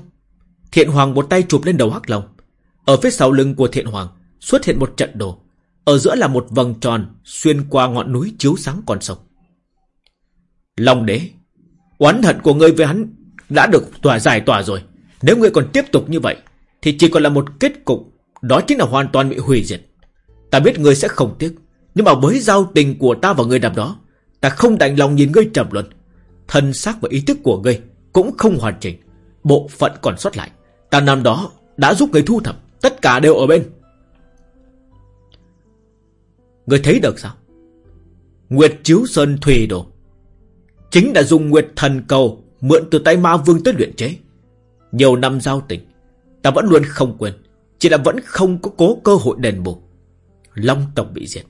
Speaker 1: Thiện Hoàng một tay chụp lên đầu Hắc lòng Ở phía sau lưng của Thiện Hoàng Xuất hiện một trận đồ. Ở giữa là một vầng tròn, Xuyên qua ngọn núi chiếu sáng con sông Long đế, Oán hận của ngươi với hắn Đã được tỏa giải tỏa rồi. Nếu ngươi còn tiếp tục như vậy, Thì chỉ còn là một kết cục, Đó chính là hoàn toàn bị hủy diệt. Ta biết ngươi sẽ không tiếc, Nhưng mà với giao tình của ta và ngươi đạp đó, Ta không đành lòng nhìn ngươi trầm luận Thân xác và ý thức của ngươi Cũng không hoàn chỉnh, Bộ phận còn sót lại. Ta năm đó đã giúp ngươi thu thập, Tất cả đều ở bên người thấy được sao? Nguyệt chiếu sơn thủy đồ. Chính đã dùng Nguyệt thần cầu Mượn từ tay ma vương tới luyện chế. Nhiều năm giao tình, Ta vẫn luôn không quên, Chỉ là vẫn không có cố cơ hội đền bù. Long tộc bị diệt,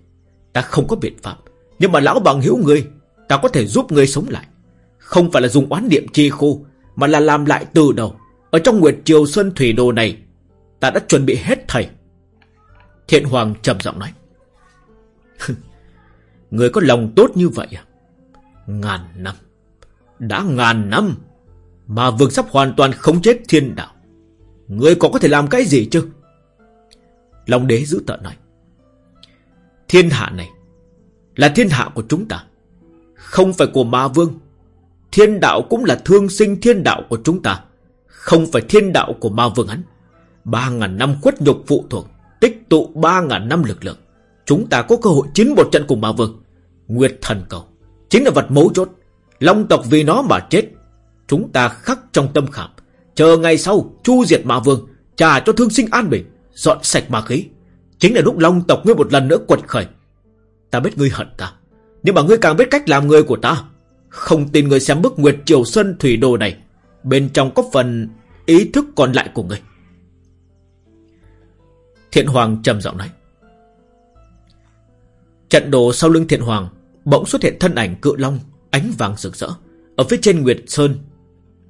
Speaker 1: Ta không có biện pháp. Nhưng mà lão bằng hữu ngươi Ta có thể giúp ngươi sống lại. Không phải là dùng oán niệm chi khu, Mà là làm lại từ đầu. Ở trong Nguyệt Triều Xuân Thủy Đồ này, Ta đã chuẩn bị hết thầy. Thiện Hoàng trầm giọng nói. [LAUGHS] Người có lòng tốt như vậy à? Ngàn năm. Đã ngàn năm Mà vương sắp hoàn toàn không chết thiên đạo. Người còn có thể làm cái gì chứ? Long đế giữ tợn nói. Thiên hạ này Là thiên hạ của chúng ta, Không phải của ma vương. Thiên đạo cũng là thương sinh thiên đạo của chúng ta, Không phải thiên đạo của ma vương hắn. Ba ngàn năm khuất nhục phụ thuộc, Tích tụ ba ngàn năm lực lượng. Chúng ta có cơ hội chiến một trận cùng ma vương. Nguyệt thần cầu, Chính là vật mấu chốt. Long tộc vì nó mà chết, Chúng ta khắc trong tâm khảm. Chờ ngày sau, chu diệt ma vương, Trả cho thương sinh an bình, Dọn sạch ma khí. Chính là lúc long tộc ngươi một lần nữa quật khởi. Ta biết ngươi hận ta, Nhưng mà ngươi càng biết cách làm người của ta. Không tin ngươi xem bức Nguyệt Triều Xuân Thủy Đồ này. Bên trong có phần ý thức còn lại của ngươi. Thiện Hoàng trầm giọng nói Trận đồ sau lưng Thiện Hoàng Bỗng xuất hiện thân ảnh cự long, Ánh vàng rực rỡ. Ở phía trên Nguyệt Sơn,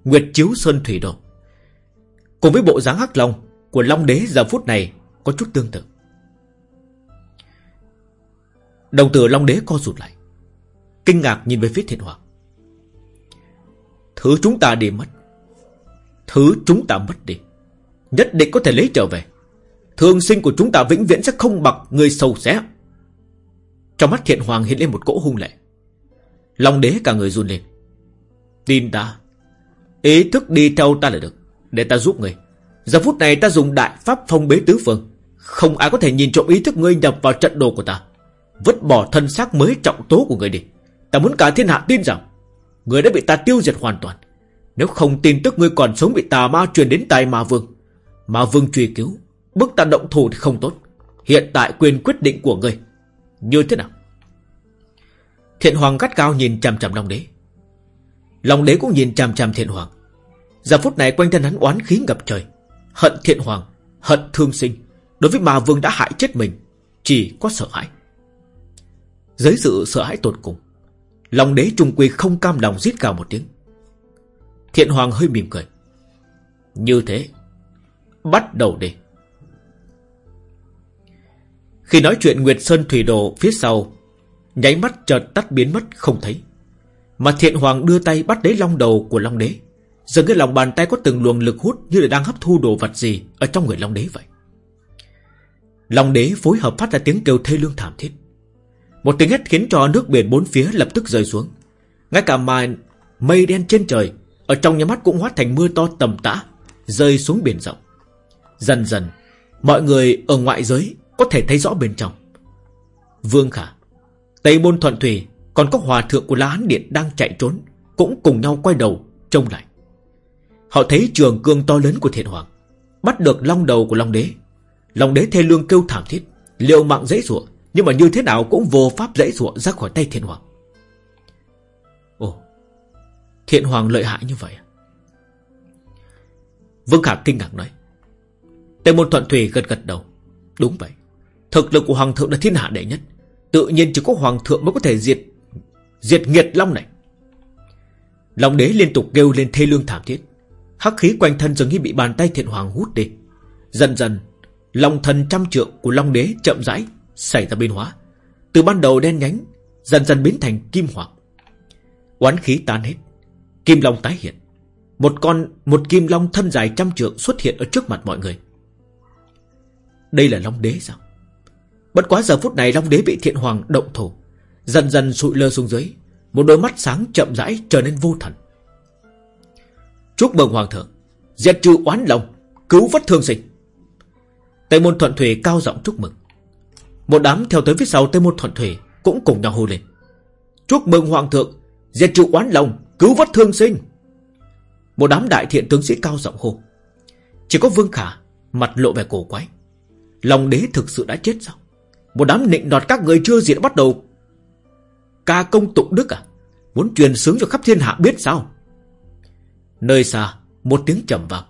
Speaker 1: Nguyệt Chiếu Sơn Thủy Đồ Cùng với bộ dáng hắc long Của Long Đế giờ phút này Có chút tương tự. Đồng tử Long Đế co rụt lại, Kinh ngạc nhìn về phía Thiện Hoàng. Thứ chúng ta đi mất, Thứ chúng ta mất đi, Nhất định có thể lấy trở về. Thương sinh của chúng ta vĩnh viễn sẽ không bạc người sâu xé. Trong mắt Thiện Hoàng hiện lên một cỗ hung lệ. Long đế cả người run lên. Tin ta. Ý thức đi theo ta là được, Để ta giúp người. Giờ phút này ta dùng đại pháp phong bế tứ phương. Không ai có thể nhìn trộm ý thức ngươi nhập vào trận đồ của ta. Vứt bỏ thân xác mới trọng tố của người đi. Ta muốn cả thiên hạ tin rằng, Người đã bị ta tiêu diệt hoàn toàn. Nếu không tin tức ngươi còn sống bị tà ma truyền đến tay ma vương Ma vương truy cứu Bức ta động thủ thì không tốt. Hiện tại quyền quyết định của ngươi. Như thế nào? Thiện Hoàng gắt cao nhìn chằm chằm Long Đế. Long Đế cũng nhìn chằm chằm Thiện Hoàng. Giờ phút này quanh thân hắn oán khí ngập trời. Hận Thiện Hoàng, Hận thương sinh. Đối với ma vương đã hại chết mình, Chỉ có sợ hãi. Dưới sự sợ hãi tột cùng, Long đế trung quy không cam lòng giết cao một tiếng. Thiện Hoàng hơi mỉm cười. Như thế, Bắt đầu đi. Khi nói chuyện Nguyệt Sơn Thủy Đồ phía sau, Nháy mắt chợt tắt biến mất không thấy. Mà thiện hoàng đưa tay bắt lấy long đầu của long đế. Dường cái lòng bàn tay có từng luồng lực hút Như là đang hấp thu đồ vật gì Ở trong người long đế vậy. Long đế phối hợp phát ra tiếng kêu thê lương thảm thiết. Một tiếng hét khiến cho nước biển bốn phía lập tức rơi xuống. Ngay cả mà mây đen trên trời, Ở trong nhà mắt cũng hóa thành mưa to tầm tã, Rơi xuống biển rộng. Dần dần, Mọi người ở ngoại giới có thể thấy rõ bên trong. Vương Khả, Tây Môn Thuận Thủy Còn có hòa thượng của La Hán Điện đang chạy trốn, Cũng cùng nhau quay đầu trông lại. Họ thấy trường cương to lớn của thiện hoàng, Bắt được long đầu của long đế. Long đế thê lương kêu thảm thiết Liệu mạng dễ dụa Nhưng mà như thế nào cũng vô pháp dễ dụa ra khỏi tay thiện hoàng. Ồ, Thiện hoàng lợi hại như vậy à? Vương Khả kinh ngạc nói. Tây môn thuận thủy gật gật đầu. Đúng vậy. Thực lực của hoàng thượng là thiên hạ đệ nhất. Tự nhiên chỉ có hoàng thượng mới có thể diệt Diệt nghiệt long này. Long đế liên tục kêu lên thê lương thảm thiết. Hắc khí quanh thân dường như bị bàn tay thiện hoàng hút đi. Dần dần, Long thần trăm trượng của long đế chậm rãi Xảy ra biến hóa. Từ ban đầu đen nhánh, Dần dần biến thành kim hoàng. Oán khí tan hết, Kim long tái hiện. Một con, Một kim long thân dài trăm trượng xuất hiện ở trước mặt mọi người. Đây là long đế sao? Bất quá giờ phút này long đế bị thiện hoàng động thổ Dần dần sụi lơ xuống dưới, Một đôi mắt sáng chậm rãi trở nên vô thần. Chúc mừng hoàng thượng, Diệt trừ oán lòng, Cứu vất thương sinh. Tây môn thuận thủy cao giọng chúc mừng. Một đám theo tới phía sau Tây môn thuận thủy Cũng cùng nhau hô lên. Chúc mừng hoàng thượng, Diệt trừ oán lòng, Cứu vất thương sinh. Một đám đại thiện tướng sĩ cao giọng hô. Chỉ có Vương Khả Mặt lộ vẻ cổ quái. Lòng đế thực sự đã chết sao? Một đám nịnh nọt các người chưa gì đã bắt đầu. Ca công tụng đức à? Muốn truyền sướng cho khắp thiên hạ biết sao? Nơi xa, Một tiếng trầm vang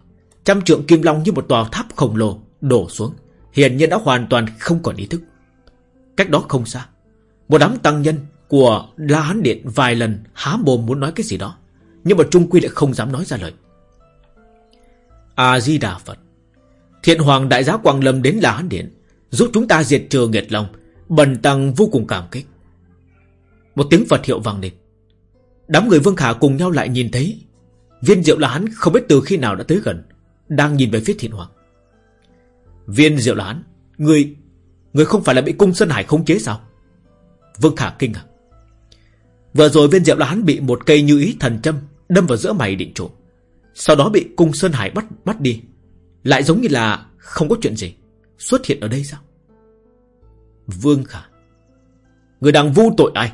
Speaker 1: Trăm trượng kim long như một tòa tháp khổng lồ Đổ xuống. Hiển nhiên đã hoàn toàn không còn ý thức. Cách đó không xa, Một đám tăng nhân của La Hán Điện Vài lần há mồm muốn nói cái gì đó, Nhưng mà Trung Quy lại không dám nói ra lời. A-di-đà Phật, Thiện Hoàng Đại giá Quang Lâm đến La Hán Điện. Giúp chúng ta diệt trừ nghiệt long, Bần tăng vô cùng cảm kích. Một tiếng Phật hiệu vang lên. Đám người Vương Khả cùng nhau lại nhìn thấy, Viên diệu là hắn không biết từ khi nào đã tới gần, Đang nhìn về phía thiện hoàng. Viên diệu là hắn Người Người không phải là bị cung Sơn Hải khống chế sao? Vương Khả kinh ngạc. Vừa rồi viên diệu là hắn bị một cây như ý thần châm Đâm vào giữa mày định trộm Sau đó bị cung Sơn Hải bắt bắt đi. Lại giống như là không có chuyện gì Xuất hiện ở đây sao? Vương Khả. Người đang vu tội ai?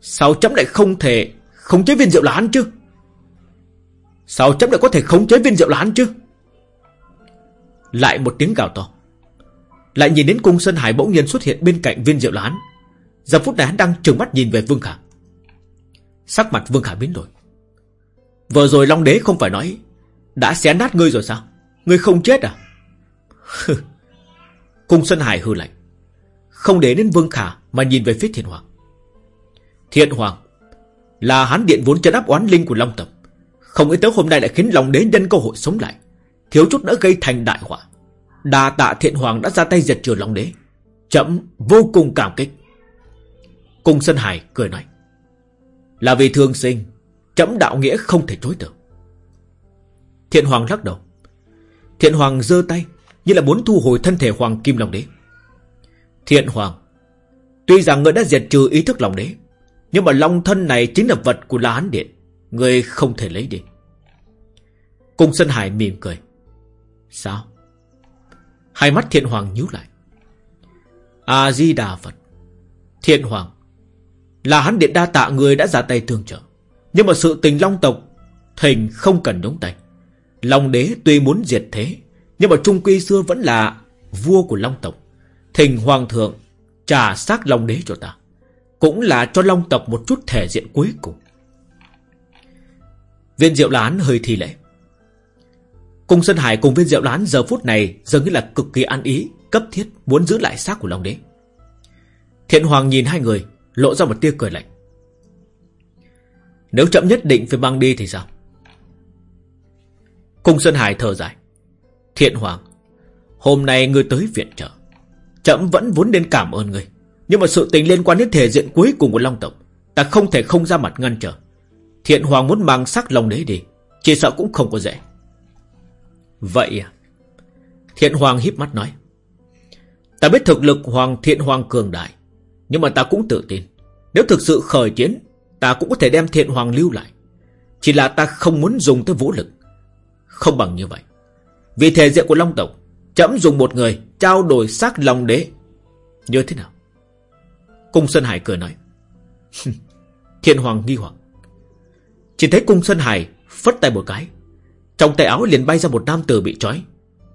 Speaker 1: Sao chấm lại không thể Không chế viên rượu là hắn chứ? Sao chấm lại có thể khống chế viên rượu là hắn chứ? Lại một tiếng gào to. Lại nhìn đến cung Sơn Hải bỗng nhiên xuất hiện bên cạnh viên rượu là hắn. Giờ phút này hắn đang trừng mắt nhìn về Vương Khả. Sắc mặt Vương Khả biến đổi. Vừa rồi Long Đế không phải nói Đã xé nát ngươi rồi sao? Ngươi không chết à? [LAUGHS] Cung Sơn Hải hư lạnh. Không để đến Vương Khả Mà nhìn về phía Thiện Hoàng. Thiện Hoàng Là hắn điện vốn chân áp oán linh của Long Tập không nghĩ tới hôm nay lại khiến lòng đế nhân cơ hội sống lại. Thiếu chút nữa gây thành đại họa. Đà tạ thiện hoàng đã ra tay diệt trừ lòng đế. Chậm, vô cùng cảm kích. Cung Sơn Hải cười nói, Là vì thương sinh chậm đạo nghĩa không thể chối từ. Thiện hoàng lắc đầu. Thiện hoàng giơ tay Như là muốn thu hồi thân thể hoàng kim long đế. Thiện hoàng. Tuy rằng người đã diệt trừ ý thức lòng đế, Nhưng mà long thân này chính là vật của La Hán Điện. Người không thể lấy đi. Cung Sơn Hải mỉm cười. Sao? Hai mắt thiện hoàng nhíu lại. A-di-đà Phật. Thiện hoàng Là hắn điện đa tạ người đã ra tay thương trợ, Nhưng mà sự tình long tộc Thình không cần đống tay. Long đế tuy muốn diệt thế, Nhưng mà trung quy xưa vẫn là Vua của long tộc. Thình hoàng thượng trả xác long đế cho ta, Cũng là cho long tộc một chút thể diện cuối cùng. Viên diệu lán hơi thi lễ. Cung Sơn Hải cùng viên diệu lán giờ phút này Dường như là cực kỳ ăn ý, Cấp thiết muốn giữ lại xác của Long Đế. Thiện Hoàng nhìn hai người, Lộ ra một tia cười lạnh. Nếu chậm nhất định phải mang đi thì sao? Cung Sơn Hải thở dài. Thiện Hoàng, Hôm nay ngươi tới viện trợ. Chậm vẫn vốn nên cảm ơn người. Nhưng mà sự tình liên quan đến thể diện cuối cùng của Long tộc, Ta không thể không ra mặt ngăn trở. Thiện Hoàng muốn mang sắc lòng đấy đi, Chỉ sợ cũng không có dễ. Vậy à? Thiện Hoàng híp mắt nói. Ta biết thực lực Hoàng Thiện Hoàng cường đại, Nhưng mà ta cũng tự tin. Nếu thực sự khởi chiến, Ta cũng có thể đem Thiện Hoàng lưu lại. Chỉ là ta không muốn dùng tới vũ lực. Không bằng như vậy. Vì thể diện của Long tộc Chấm dùng một người trao đổi xác lòng đế. Như thế nào? Cung Sơn Hải cười nói. Thiên Hoàng nghi hoặc. Chỉ thấy Cung Sơn Hải phất tay một cái. Trong tay áo liền bay ra một nam tử bị trói.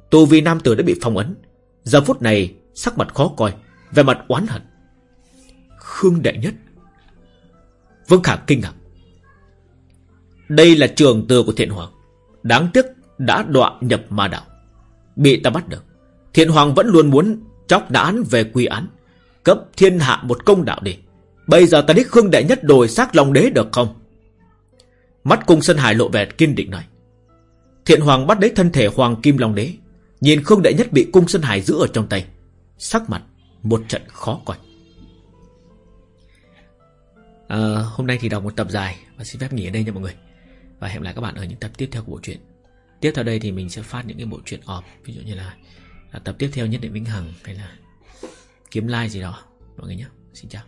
Speaker 1: Tu vi nam tử đã bị phong ấn. Giờ phút này, sắc mặt khó coi Về mặt oán hận. Khương Đệ Nhất. Vương Khả kinh ngạc. Đây là trường tử của Thiện Hoàng. Đáng tiếc đã đọa nhập ma đạo. Bị ta bắt được. Thiện Hoàng vẫn luôn muốn chóc đán về quy án Cấp thiên hạ một công đạo đi. Bây giờ ta đích Khương Đệ Nhất đổi xác lòng đế được không? Mắt cung Sơn Hải lộ vẻ kiên định nói. Thiện Hoàng bắt lấy thân thể Hoàng Kim Long Đế Nhìn Khương Đệ Nhất bị cung Sơn Hải giữ ở trong tay Sắc mặt một trận khó coi. À, Hôm nay thì đọc một tập dài Và xin phép nghỉ ở đây nha mọi người. Và hẹn lại các bạn ở những tập tiếp theo của bộ truyện. Tiếp theo đây thì mình sẽ phát những cái bộ truyện off. Ví dụ như là, là tập tiếp theo nhất định Vĩnh Hằng Hay là kiếm like gì đó. Mọi người nhé. Xin chào.